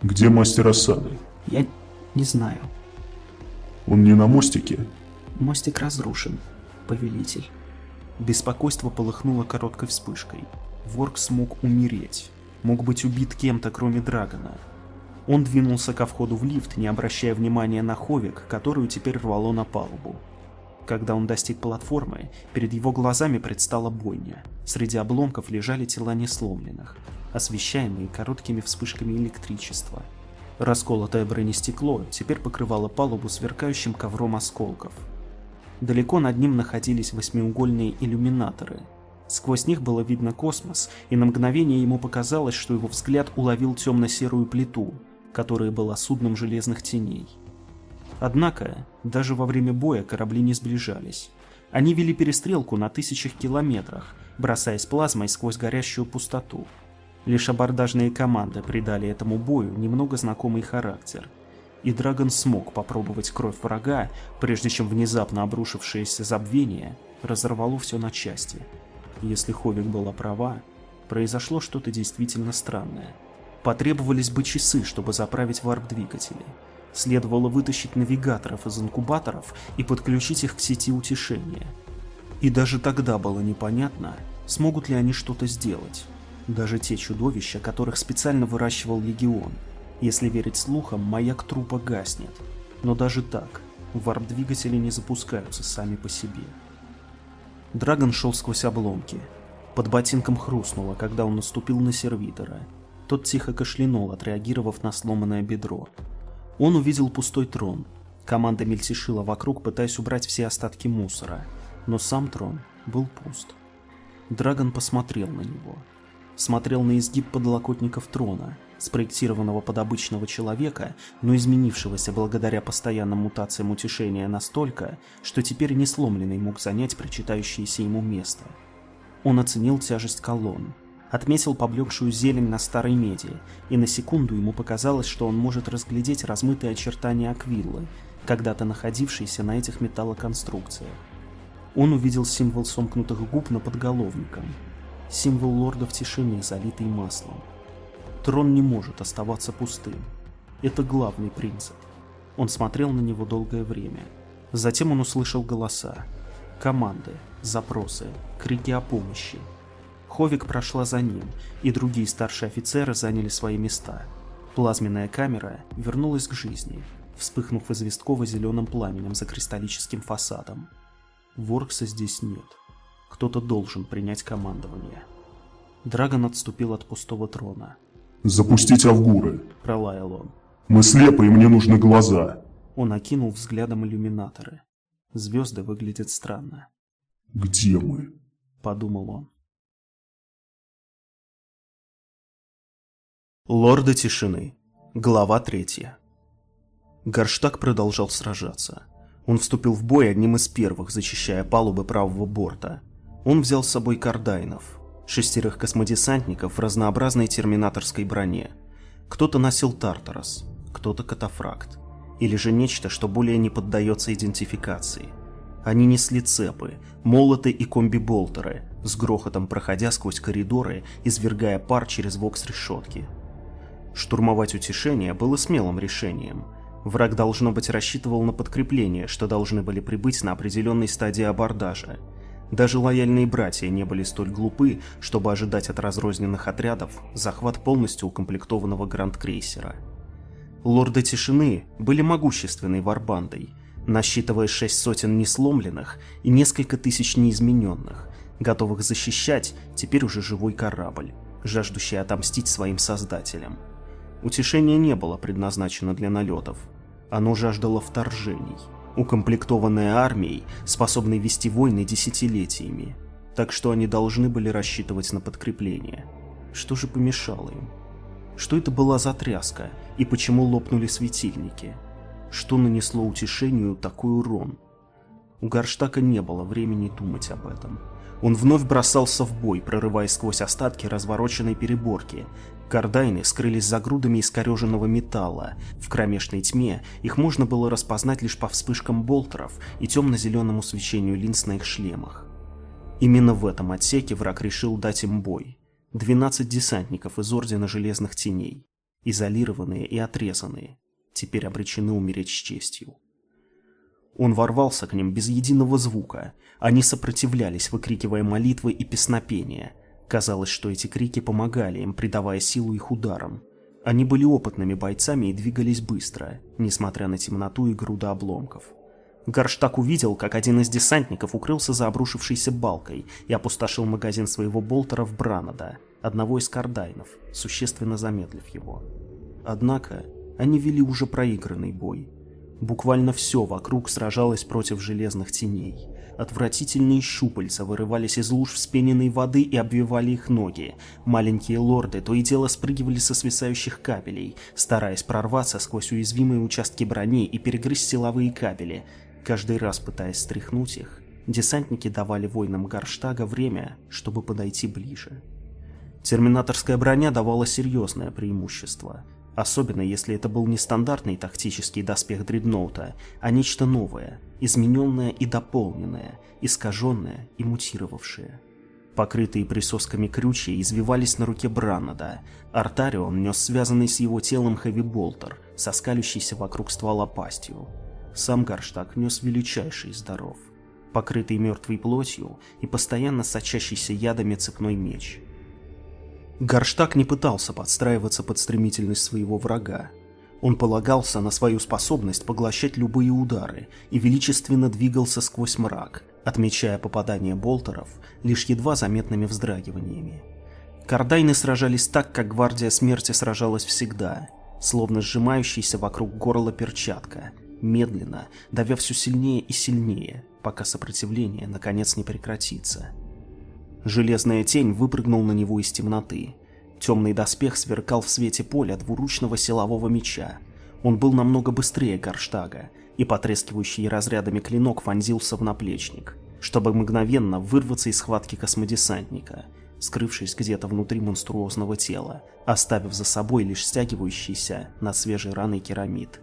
«Где мастер осады?» «Я не знаю». «Он не на мостике?» «Мостик разрушен, повелитель». Беспокойство полыхнуло короткой вспышкой. Ворк смог умереть. Мог быть убит кем-то, кроме Драгона. Он двинулся ко входу в лифт, не обращая внимания на Ховик, которую теперь рвало на палубу. Когда он достиг платформы, перед его глазами предстала бойня. Среди обломков лежали тела несломленных, освещаемые короткими вспышками электричества. Расколотое бронестекло теперь покрывало палубу сверкающим ковром осколков. Далеко над ним находились восьмиугольные иллюминаторы. Сквозь них было видно космос, и на мгновение ему показалось, что его взгляд уловил темно-серую плиту, которая была судном железных теней. Однако, даже во время боя корабли не сближались. Они вели перестрелку на тысячах километрах, бросаясь плазмой сквозь горящую пустоту. Лишь абордажные команды придали этому бою немного знакомый характер. И Драгон смог попробовать кровь врага, прежде чем внезапно обрушившееся забвение разорвало все на части. Если Ховик была права, произошло что-то действительно странное. Потребовались бы часы, чтобы заправить варп-двигатели. Следовало вытащить навигаторов из инкубаторов и подключить их к сети утешения. И даже тогда было непонятно, смогут ли они что-то сделать. Даже те чудовища, которых специально выращивал Легион. Если верить слухам, маяк трупа гаснет. Но даже так, варп-двигатели не запускаются сами по себе. Драгон шел сквозь обломки. Под ботинком хрустнуло, когда он наступил на сервитора. Тот тихо кашлянул, отреагировав на сломанное бедро. Он увидел пустой трон. Команда мельтешила вокруг, пытаясь убрать все остатки мусора. Но сам трон был пуст. Драгон посмотрел на него. Смотрел на изгиб подлокотников трона, спроектированного под обычного человека, но изменившегося благодаря постоянным мутациям утешения настолько, что теперь несломленный мог занять причитающееся ему место. Он оценил тяжесть колонн, отметил поблекшую зелень на старой меди, и на секунду ему показалось, что он может разглядеть размытые очертания аквиллы, когда-то находившейся на этих металлоконструкциях. Он увидел символ сомкнутых губ на подголовником, символ лордов тишины, залитый маслом. Трон не может оставаться пустым. Это главный принцип. Он смотрел на него долгое время. Затем он услышал голоса. Команды, запросы, крики о помощи. Ховик прошла за ним, и другие старшие офицеры заняли свои места. Плазменная камера вернулась к жизни, вспыхнув известково-зеленым пламенем за кристаллическим фасадом. Воркса здесь нет. Кто-то должен принять командование. Драгон отступил от пустого трона. «Запустить Авгуры!» – пролаял он. «Мы слепы, и мне нужны глаза!» Он окинул взглядом иллюминаторы. Звезды выглядят странно. «Где мы?» – подумал он. Лорды тишины. Глава третья. Горштаг продолжал сражаться. Он вступил в бой одним из первых, защищая палубы правого борта. Он взял с собой кардайнов, шестерых космодесантников в разнообразной терминаторской броне. Кто-то носил Тартарос, кто-то катафракт, или же нечто, что более не поддается идентификации. Они несли цепы, молоты и комби-болтеры, с грохотом проходя сквозь коридоры, извергая пар через вокс-решетки. Штурмовать утешение было смелым решением – Враг, должно быть, рассчитывал на подкрепление, что должны были прибыть на определенной стадии абордажа. Даже лояльные братья не были столь глупы, чтобы ожидать от разрозненных отрядов захват полностью укомплектованного гранд-крейсера. Лорды Тишины были могущественной варбандой, насчитывая шесть сотен несломленных и несколько тысяч неизмененных, готовых защищать теперь уже живой корабль, жаждущий отомстить своим создателям. Утешение не было предназначено для налетов. Оно жаждало вторжений, укомплектованное армией, способной вести войны десятилетиями. Так что они должны были рассчитывать на подкрепление. Что же помешало им? Что это была за тряска, и почему лопнули светильники? Что нанесло утешению такой урон? У Гарштака не было времени думать об этом. Он вновь бросался в бой, прорываясь сквозь остатки развороченной переборки, Кардайны скрылись за грудами искореженного металла. В кромешной тьме их можно было распознать лишь по вспышкам болтеров и темно-зеленому свечению линз на их шлемах. Именно в этом отсеке враг решил дать им бой. 12 десантников из Ордена Железных Теней, изолированные и отрезанные, теперь обречены умереть с честью. Он ворвался к ним без единого звука, они сопротивлялись, выкрикивая молитвы и песнопения – Казалось, что эти крики помогали им, придавая силу их ударам. Они были опытными бойцами и двигались быстро, несмотря на темноту и груды обломков. Гарштаг увидел, как один из десантников укрылся за обрушившейся балкой и опустошил магазин своего болтера в Бранада, одного из кардайнов, существенно замедлив его. Однако, они вели уже проигранный бой. Буквально все вокруг сражалось против железных теней – Отвратительные щупальца вырывались из луж вспененной воды и обвивали их ноги. Маленькие лорды то и дело спрыгивали со свисающих кабелей, стараясь прорваться сквозь уязвимые участки брони и перегрызть силовые кабели. Каждый раз пытаясь стряхнуть их, десантники давали воинам Гарштага время, чтобы подойти ближе. Терминаторская броня давала серьезное преимущество – Особенно если это был не стандартный тактический доспех дредноута, а нечто новое, измененное и дополненное, искаженное и мутировавшее. Покрытые присосками крючья извивались на руке Браннада. Артарион нес связанный с его телом хэви-болтер, соскалющийся вокруг ствола пастью. Сам Гарштаг нес величайший здоров, покрытый мертвой плотью и постоянно сочащийся ядами цепной меч – Горштаг не пытался подстраиваться под стремительность своего врага. Он полагался на свою способность поглощать любые удары и величественно двигался сквозь мрак, отмечая попадание болтеров лишь едва заметными вздрагиваниями. Кардайны сражались так, как гвардия смерти сражалась всегда, словно сжимающаяся вокруг горла перчатка, медленно, давя все сильнее и сильнее, пока сопротивление наконец не прекратится. Железная тень выпрыгнул на него из темноты. Темный доспех сверкал в свете поля двуручного силового меча. Он был намного быстрее Гарштага, и потрескивающий разрядами клинок вонзился в наплечник. чтобы мгновенно вырваться из схватки космодесантника, скрывшись где-то внутри монструозного тела, оставив за собой лишь стягивающийся над свежей раной керамид.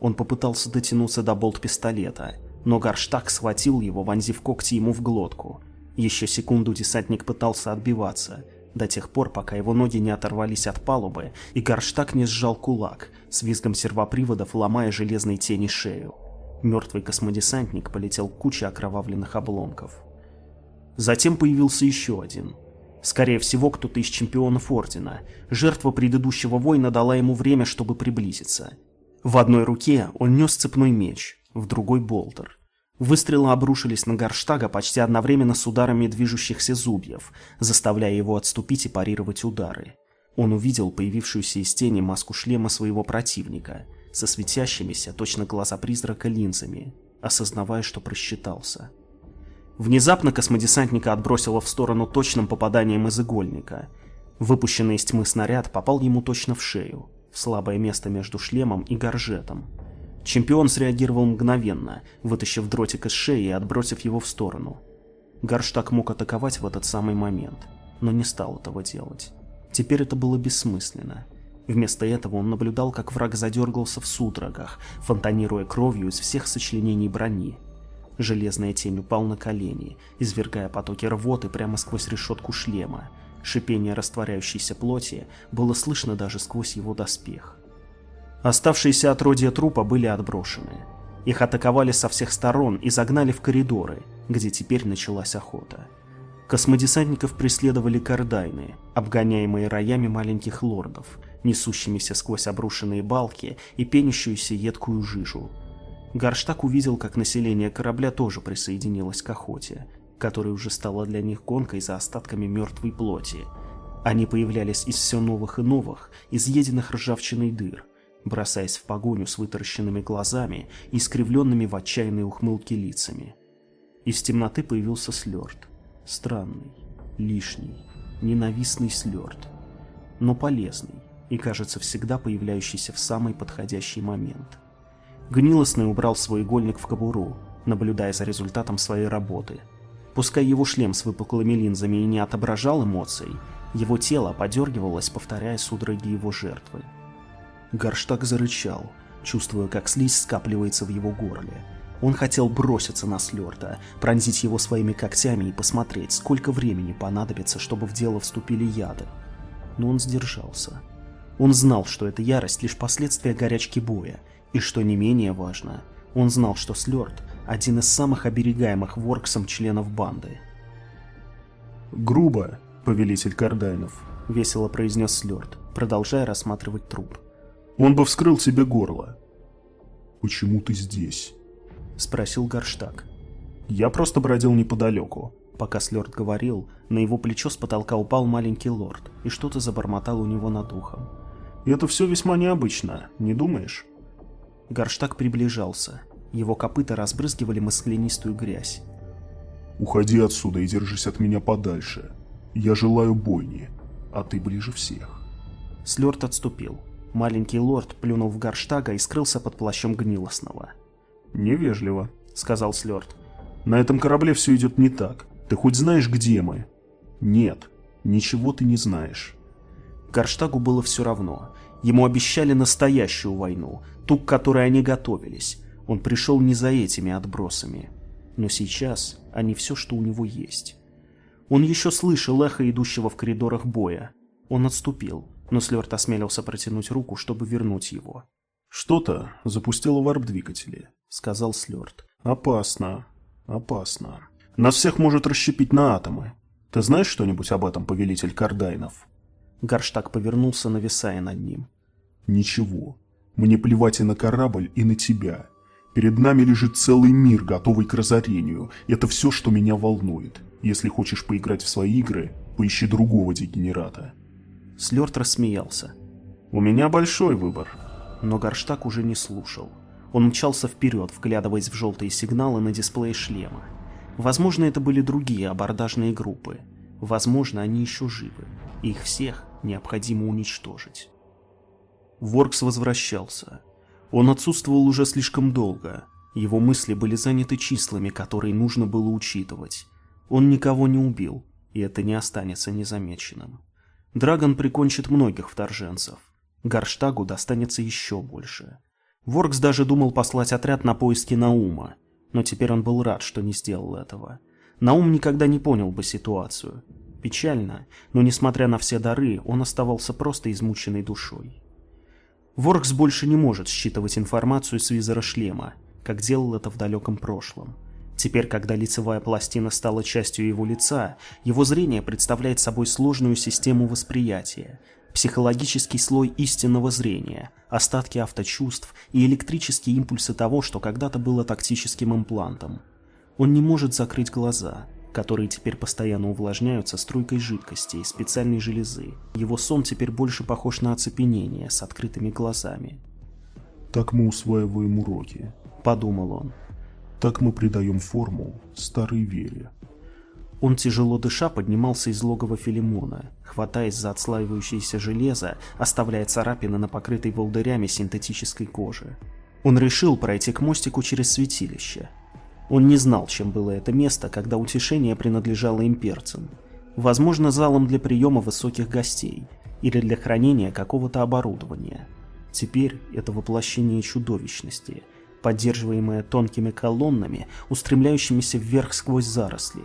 Он попытался дотянуться до болт-пистолета, но Гарштаг схватил его, вонзив когти ему в глотку. Еще секунду десантник пытался отбиваться, до тех пор, пока его ноги не оторвались от палубы, и Гарштаг не сжал кулак, с визгом сервоприводов ломая железной тени шею. Мертвый космодесантник полетел к куче окровавленных обломков. Затем появился еще один. Скорее всего, кто-то из чемпионов Ордена. Жертва предыдущего воина дала ему время, чтобы приблизиться. В одной руке он нес цепной меч, в другой — болтер. Выстрелы обрушились на Гарштага почти одновременно с ударами движущихся зубьев, заставляя его отступить и парировать удары. Он увидел появившуюся из тени маску шлема своего противника, со светящимися, точно глаза призрака, линзами, осознавая, что просчитался. Внезапно космодесантника отбросило в сторону точным попаданием из игольника. Выпущенный из тьмы снаряд попал ему точно в шею, в слабое место между шлемом и горжетом, Чемпион среагировал мгновенно, вытащив дротик из шеи и отбросив его в сторону. Гарштаг мог атаковать в этот самый момент, но не стал этого делать. Теперь это было бессмысленно. Вместо этого он наблюдал, как враг задергался в судорогах, фонтанируя кровью из всех сочленений брони. Железная тень упал на колени, извергая потоки рвоты прямо сквозь решетку шлема. Шипение растворяющейся плоти было слышно даже сквозь его доспех. Оставшиеся отродья трупа были отброшены. Их атаковали со всех сторон и загнали в коридоры, где теперь началась охота. Космодесантников преследовали кардайны, обгоняемые роями маленьких лордов, несущимися сквозь обрушенные балки и пенящуюся едкую жижу. Гарштаг увидел, как население корабля тоже присоединилось к охоте, которая уже стала для них гонкой за остатками мертвой плоти. Они появлялись из все новых и новых, изъеденных ржавчиной дыр, бросаясь в погоню с вытаращенными глазами и искривленными в отчаянной ухмылке лицами. Из темноты появился Слёрд. Странный, лишний, ненавистный Слёрд. Но полезный и, кажется, всегда появляющийся в самый подходящий момент. Гнилостный убрал свой игольник в кобуру, наблюдая за результатом своей работы. Пускай его шлем с выпуклыми линзами и не отображал эмоций, его тело подергивалось, повторяя судороги его жертвы. Гарштаг зарычал, чувствуя, как слизь скапливается в его горле. Он хотел броситься на Слёрта, пронзить его своими когтями и посмотреть, сколько времени понадобится, чтобы в дело вступили яды. Но он сдержался. Он знал, что эта ярость лишь последствия горячки боя, и что не менее важно, он знал, что Слёрт – один из самых оберегаемых Ворксом членов банды. «Грубо, повелитель Кардайнов», — весело произнес Слёрт, продолжая рассматривать труп. Он бы вскрыл тебе горло. «Почему ты здесь?» — спросил Горштаг. «Я просто бродил неподалеку». Пока Слёрд говорил, на его плечо с потолка упал маленький лорд и что-то забормотал у него над ухом. «Это все весьма необычно, не думаешь?» Горштаг приближался. Его копыта разбрызгивали масклянистую грязь. «Уходи отсюда и держись от меня подальше. Я желаю бойни, а ты ближе всех». Слёрд отступил. Маленький лорд плюнул в Гарштага и скрылся под плащом Гнилостного. «Невежливо», — сказал Слёрд. «На этом корабле все идет не так. Ты хоть знаешь, где мы?» «Нет, ничего ты не знаешь». Гарштагу было все равно. Ему обещали настоящую войну, ту, к которой они готовились. Он пришел не за этими отбросами. Но сейчас они все, что у него есть. Он еще слышал эхо идущего в коридорах боя. Он отступил но Слёрт осмелился протянуть руку, чтобы вернуть его. «Что-то запустило варп-двигатели», — сказал Слёрт. «Опасно, опасно. Нас всех может расщепить на атомы. Ты знаешь что-нибудь об этом, повелитель Кардайнов?» Гарштаг повернулся, нависая над ним. «Ничего. Мне плевать и на корабль, и на тебя. Перед нами лежит целый мир, готовый к разорению. Это все, что меня волнует. Если хочешь поиграть в свои игры, поищи другого дегенерата». Слёрт рассмеялся. «У меня большой выбор». Но Горштаг уже не слушал. Он мчался вперед, вглядываясь в желтые сигналы на дисплее шлема. Возможно, это были другие абордажные группы. Возможно, они еще живы. Их всех необходимо уничтожить. Воркс возвращался. Он отсутствовал уже слишком долго. Его мысли были заняты числами, которые нужно было учитывать. Он никого не убил, и это не останется незамеченным. Драгон прикончит многих вторженцев. Гарштагу достанется еще больше. Воркс даже думал послать отряд на поиски Наума, но теперь он был рад, что не сделал этого. Наум никогда не понял бы ситуацию. Печально, но несмотря на все дары, он оставался просто измученной душой. Воркс больше не может считывать информацию с визора шлема, как делал это в далеком прошлом. Теперь, когда лицевая пластина стала частью его лица, его зрение представляет собой сложную систему восприятия, психологический слой истинного зрения, остатки авточувств и электрические импульсы того, что когда-то было тактическим имплантом. Он не может закрыть глаза, которые теперь постоянно увлажняются струйкой жидкости из специальной железы. Его сон теперь больше похож на оцепенение с открытыми глазами. Так мы усваиваем уроки, — подумал он. Так мы придаем форму старой вере. Он тяжело дыша поднимался из логова Филимона, хватаясь за отслаивающееся железо, оставляя царапины на покрытой волдырями синтетической кожи. Он решил пройти к мостику через святилище. Он не знал, чем было это место, когда утешение принадлежало имперцам. Возможно, залом для приема высоких гостей или для хранения какого-то оборудования. Теперь это воплощение чудовищности, поддерживаемая тонкими колоннами, устремляющимися вверх сквозь заросли.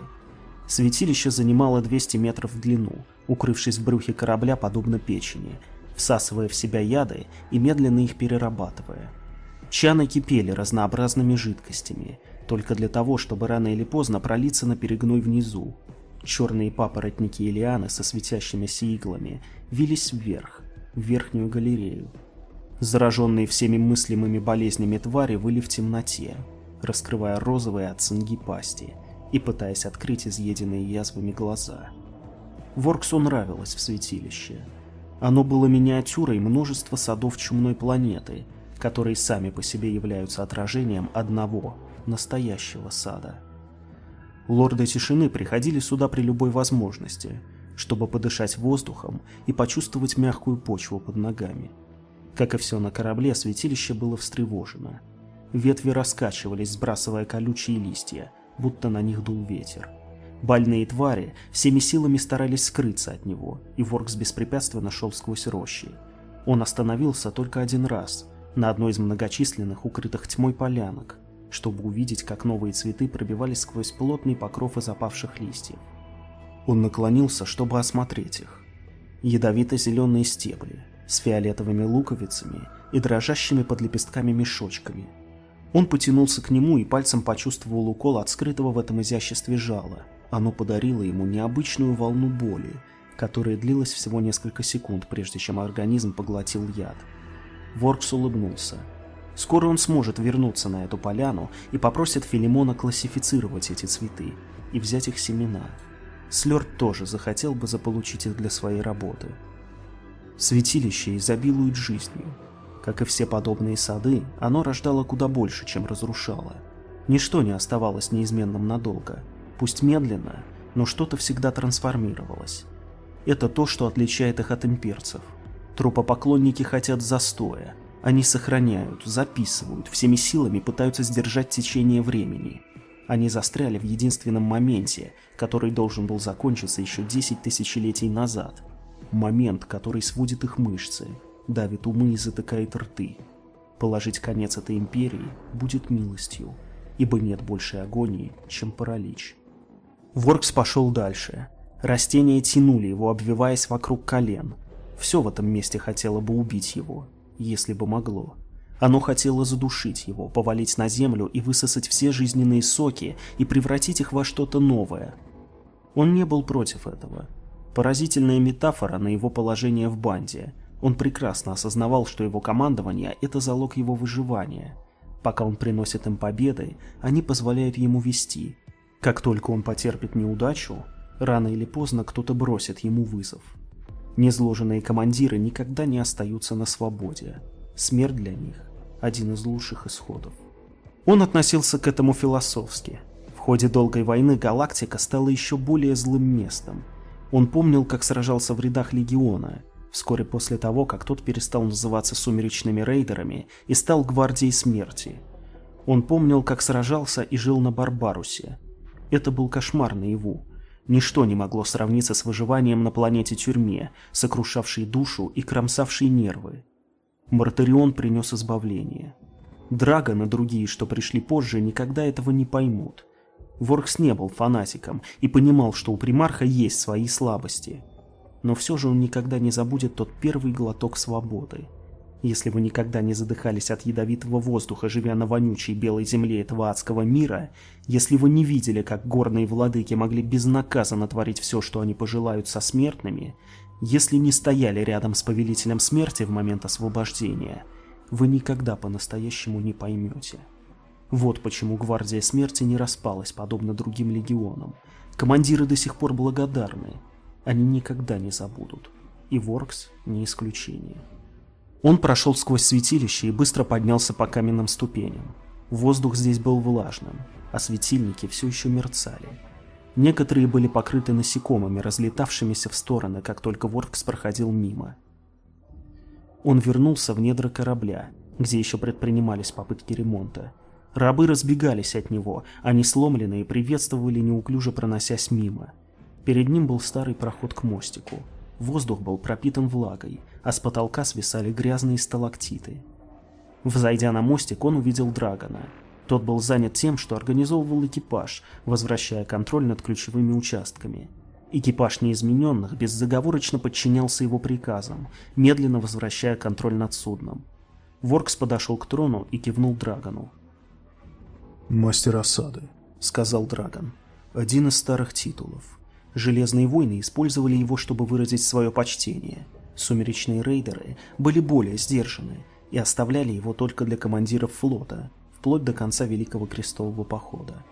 Святилище занимало 200 метров в длину, укрывшись в брюхе корабля подобно печени, всасывая в себя яды и медленно их перерабатывая. Чаны кипели разнообразными жидкостями, только для того, чтобы рано или поздно пролиться на перегной внизу. Черные папоротники и лианы со светящимися иглами вились вверх, в верхнюю галерею, Зараженные всеми мыслимыми болезнями твари выли в темноте, раскрывая розовые от цинги пасти и пытаясь открыть изъеденные язвами глаза. Ворксу нравилось в святилище. Оно было миниатюрой множества садов чумной планеты, которые сами по себе являются отражением одного, настоящего сада. Лорды тишины приходили сюда при любой возможности, чтобы подышать воздухом и почувствовать мягкую почву под ногами – как и все на корабле, святилище было встревожено. Ветви раскачивались, сбрасывая колючие листья, будто на них дул ветер. Больные твари всеми силами старались скрыться от него, и Воркс беспрепятственно шел сквозь рощи. Он остановился только один раз, на одной из многочисленных укрытых тьмой полянок, чтобы увидеть, как новые цветы пробивались сквозь плотный покров из опавших листьев. Он наклонился, чтобы осмотреть их. Ядовито-зеленые стебли, с фиолетовыми луковицами и дрожащими под лепестками мешочками. Он потянулся к нему и пальцем почувствовал укол от скрытого в этом изяществе жала. Оно подарило ему необычную волну боли, которая длилась всего несколько секунд, прежде чем организм поглотил яд. Воркс улыбнулся. Скоро он сможет вернуться на эту поляну и попросит Филимона классифицировать эти цветы и взять их семена. Слёрд тоже захотел бы заполучить их для своей работы. Святилище изобилует жизнью. Как и все подобные сады, оно рождало куда больше, чем разрушало. Ничто не оставалось неизменным надолго. Пусть медленно, но что-то всегда трансформировалось. Это то, что отличает их от имперцев. Трупопоклонники хотят застоя. Они сохраняют, записывают, всеми силами пытаются сдержать течение времени. Они застряли в единственном моменте, который должен был закончиться еще 10 тысячелетий назад – Момент, который сводит их мышцы, давит умы и затыкает рты. Положить конец этой империи будет милостью, ибо нет большей агонии, чем паралич. Воркс пошел дальше. Растения тянули его, обвиваясь вокруг колен. Все в этом месте хотело бы убить его, если бы могло. Оно хотело задушить его, повалить на землю и высосать все жизненные соки и превратить их во что-то новое. Он не был против этого. Поразительная метафора на его положение в банде. Он прекрасно осознавал, что его командование – это залог его выживания. Пока он приносит им победы, они позволяют ему вести. Как только он потерпит неудачу, рано или поздно кто-то бросит ему вызов. Незложенные командиры никогда не остаются на свободе. Смерть для них – один из лучших исходов. Он относился к этому философски. В ходе долгой войны галактика стала еще более злым местом – он помнил, как сражался в рядах Легиона, вскоре после того, как тот перестал называться сумеречными рейдерами и стал гвардией смерти. Он помнил, как сражался и жил на Барбарусе. Это был кошмар наяву. Ничто не могло сравниться с выживанием на планете-тюрьме, сокрушавшей душу и кромсавшей нервы. Мартарион принес избавление. Драгон и другие, что пришли позже, никогда этого не поймут. Воркс не был фанатиком и понимал, что у примарха есть свои слабости. Но все же он никогда не забудет тот первый глоток свободы. Если вы никогда не задыхались от ядовитого воздуха, живя на вонючей белой земле этого адского мира, если вы не видели, как горные владыки могли безнаказанно творить все, что они пожелают со смертными, если не стояли рядом с повелителем смерти в момент освобождения, вы никогда по-настоящему не поймете. Вот почему Гвардия Смерти не распалась, подобно другим легионам. Командиры до сих пор благодарны. Они никогда не забудут. И Воркс не исключение. Он прошел сквозь святилище и быстро поднялся по каменным ступеням. Воздух здесь был влажным, а светильники все еще мерцали. Некоторые были покрыты насекомыми, разлетавшимися в стороны, как только Воркс проходил мимо. Он вернулся в недра корабля, где еще предпринимались попытки ремонта, Рабы разбегались от него, они сломленные приветствовали, неуклюже проносясь мимо. Перед ним был старый проход к мостику. Воздух был пропитан влагой, а с потолка свисали грязные сталактиты. Взойдя на мостик, он увидел Драгона. Тот был занят тем, что организовывал экипаж, возвращая контроль над ключевыми участками. Экипаж неизмененных беззаговорочно подчинялся его приказам, медленно возвращая контроль над судном. Воркс подошел к трону и кивнул Драгону. «Мастер осады», — сказал Драгон. Один из старых титулов. Железные войны использовали его, чтобы выразить свое почтение. Сумеречные рейдеры были более сдержаны и оставляли его только для командиров флота, вплоть до конца Великого Крестового Похода.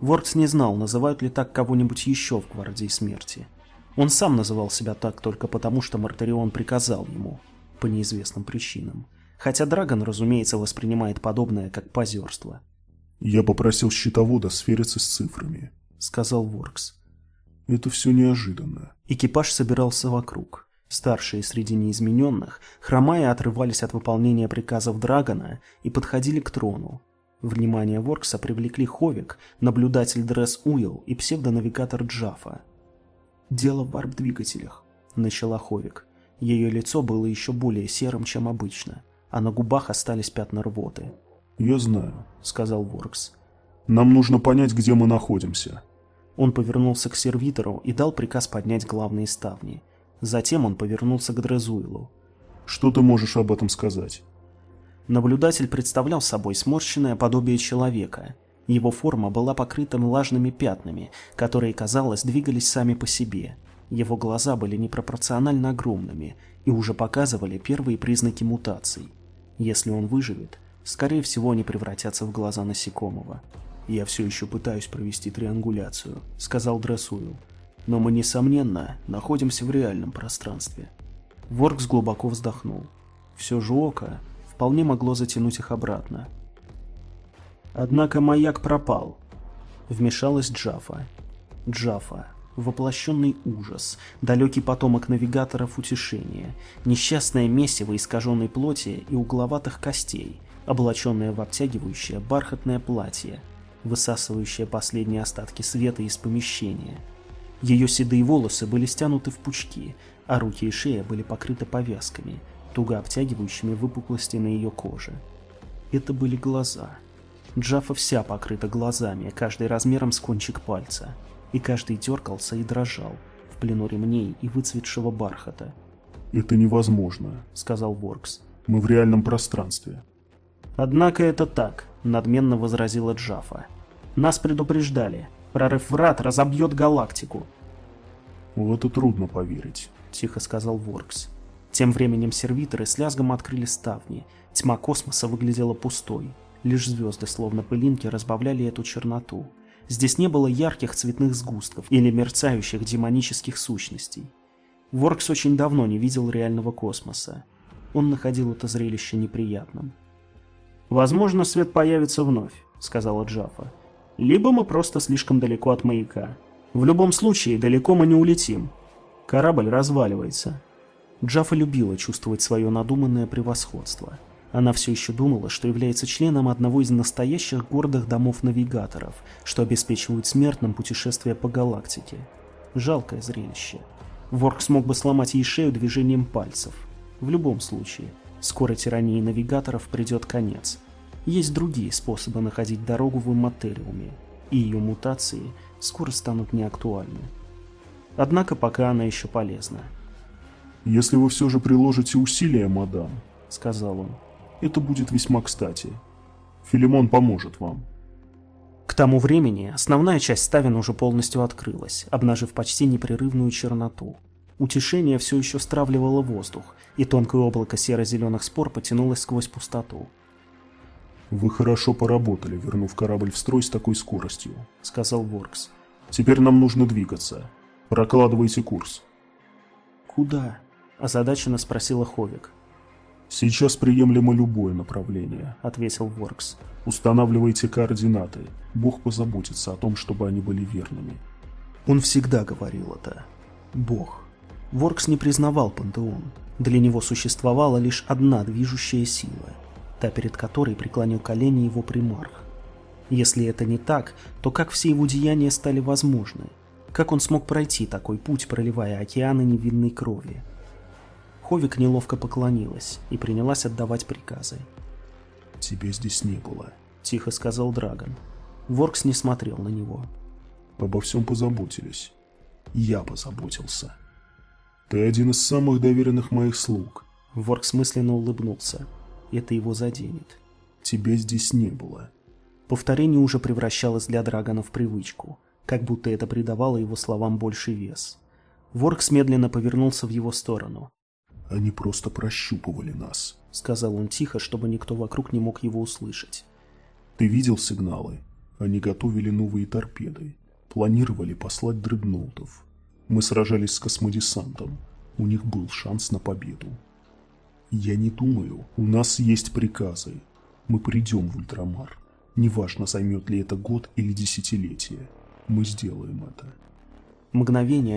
Вордс не знал, называют ли так кого-нибудь еще в Гвардии Смерти. Он сам называл себя так только потому, что Мартарион приказал ему, по неизвестным причинам. Хотя Драгон, разумеется, воспринимает подобное как позерство. «Я попросил счетовода свериться с цифрами», — сказал Воркс. «Это все неожиданно». Экипаж собирался вокруг. Старшие среди неизмененных, хромая, отрывались от выполнения приказов Драгона и подходили к трону. Внимание Воркса привлекли Ховик, наблюдатель Дресс Уилл и псевдонавигатор Джафа. «Дело в варп-двигателях», — начала Ховик. Ее лицо было еще более серым, чем обычно, а на губах остались пятна рвоты. «Я знаю», — сказал Воркс. «Нам нужно понять, где мы находимся». Он повернулся к сервитору и дал приказ поднять главные ставни. Затем он повернулся к Дрезуилу. «Что ты можешь об этом сказать?» Наблюдатель представлял собой сморщенное подобие человека. Его форма была покрыта влажными пятнами, которые, казалось, двигались сами по себе. Его глаза были непропорционально огромными и уже показывали первые признаки мутаций. Если он выживет, Скорее всего, они превратятся в глаза насекомого. «Я все еще пытаюсь провести триангуляцию», — сказал Дрессуил. «Но мы, несомненно, находимся в реальном пространстве». Воркс глубоко вздохнул. Все же око вполне могло затянуть их обратно. Однако маяк пропал. Вмешалась Джафа. Джафа. Воплощенный ужас, далекий потомок навигаторов утешения, несчастное месиво искаженной плоти и угловатых костей, облаченная в обтягивающее бархатное платье, высасывающее последние остатки света из помещения. Ее седые волосы были стянуты в пучки, а руки и шея были покрыты повязками, туго обтягивающими выпуклости на ее коже. Это были глаза. Джафа вся покрыта глазами, каждый размером с кончик пальца, и каждый дергался и дрожал в плену ремней и выцветшего бархата. «Это невозможно», — сказал Воркс. «Мы в реальном пространстве». «Однако это так», — надменно возразила Джафа. «Нас предупреждали. Прорыв врат разобьет галактику». «В это трудно поверить», — тихо сказал Воркс. Тем временем сервиторы с лязгом открыли ставни. Тьма космоса выглядела пустой. Лишь звезды, словно пылинки, разбавляли эту черноту. Здесь не было ярких цветных сгустков или мерцающих демонических сущностей. Воркс очень давно не видел реального космоса. Он находил это зрелище неприятным. «Возможно, свет появится вновь», — сказала Джафа. «Либо мы просто слишком далеко от маяка. В любом случае, далеко мы не улетим. Корабль разваливается». Джафа любила чувствовать свое надуманное превосходство. Она все еще думала, что является членом одного из настоящих гордых домов навигаторов, что обеспечивают смертным путешествие по галактике. Жалкое зрелище. Ворк смог бы сломать ей шею движением пальцев. В любом случае, скоро тирании навигаторов придет конец. Есть другие способы находить дорогу в имматериуме, и ее мутации скоро станут неактуальны. Однако пока она еще полезна. «Если вы все же приложите усилия, мадам», — сказал он, это будет весьма кстати. Филимон поможет вам. К тому времени основная часть ставен уже полностью открылась, обнажив почти непрерывную черноту. Утешение все еще стравливало воздух, и тонкое облако серо-зеленых спор потянулось сквозь пустоту. «Вы хорошо поработали, вернув корабль в строй с такой скоростью», — сказал Воркс. «Теперь нам нужно двигаться. Прокладывайте курс». «Куда?» — озадаченно спросила Ховик. «Сейчас приемлемо любое направление», — ответил Воркс. «Устанавливайте координаты. Бог позаботится о том, чтобы они были верными». Он всегда говорил это. Бог. Воркс не признавал пантеон. Для него существовала лишь одна движущая сила, та, перед которой преклонил колени его примарх. Если это не так, то как все его деяния стали возможны? Как он смог пройти такой путь, проливая океаны невинной крови? Ховик неловко поклонилась и принялась отдавать приказы. «Тебя здесь не было», — тихо сказал Драгон. Воркс не смотрел на него. «Обо всем позаботились. Я позаботился. Ты один из самых доверенных моих слуг». Воркс мысленно улыбнулся. Это его заденет. «Тебя здесь не было». Повторение уже превращалось для Драгона в привычку, как будто это придавало его словам больший вес. Воркс медленно повернулся в его сторону. Они просто прощупывали нас», — сказал он тихо, чтобы никто вокруг не мог его услышать. «Ты видел сигналы? Они готовили новые торпеды. Планировали послать дредноутов. Мы сражались с космодесантом. У них был шанс на победу. Я не думаю, у нас есть приказы. Мы придем в Ультрамар. Неважно, займет ли это год или десятилетие. Мы сделаем это». Мгновение они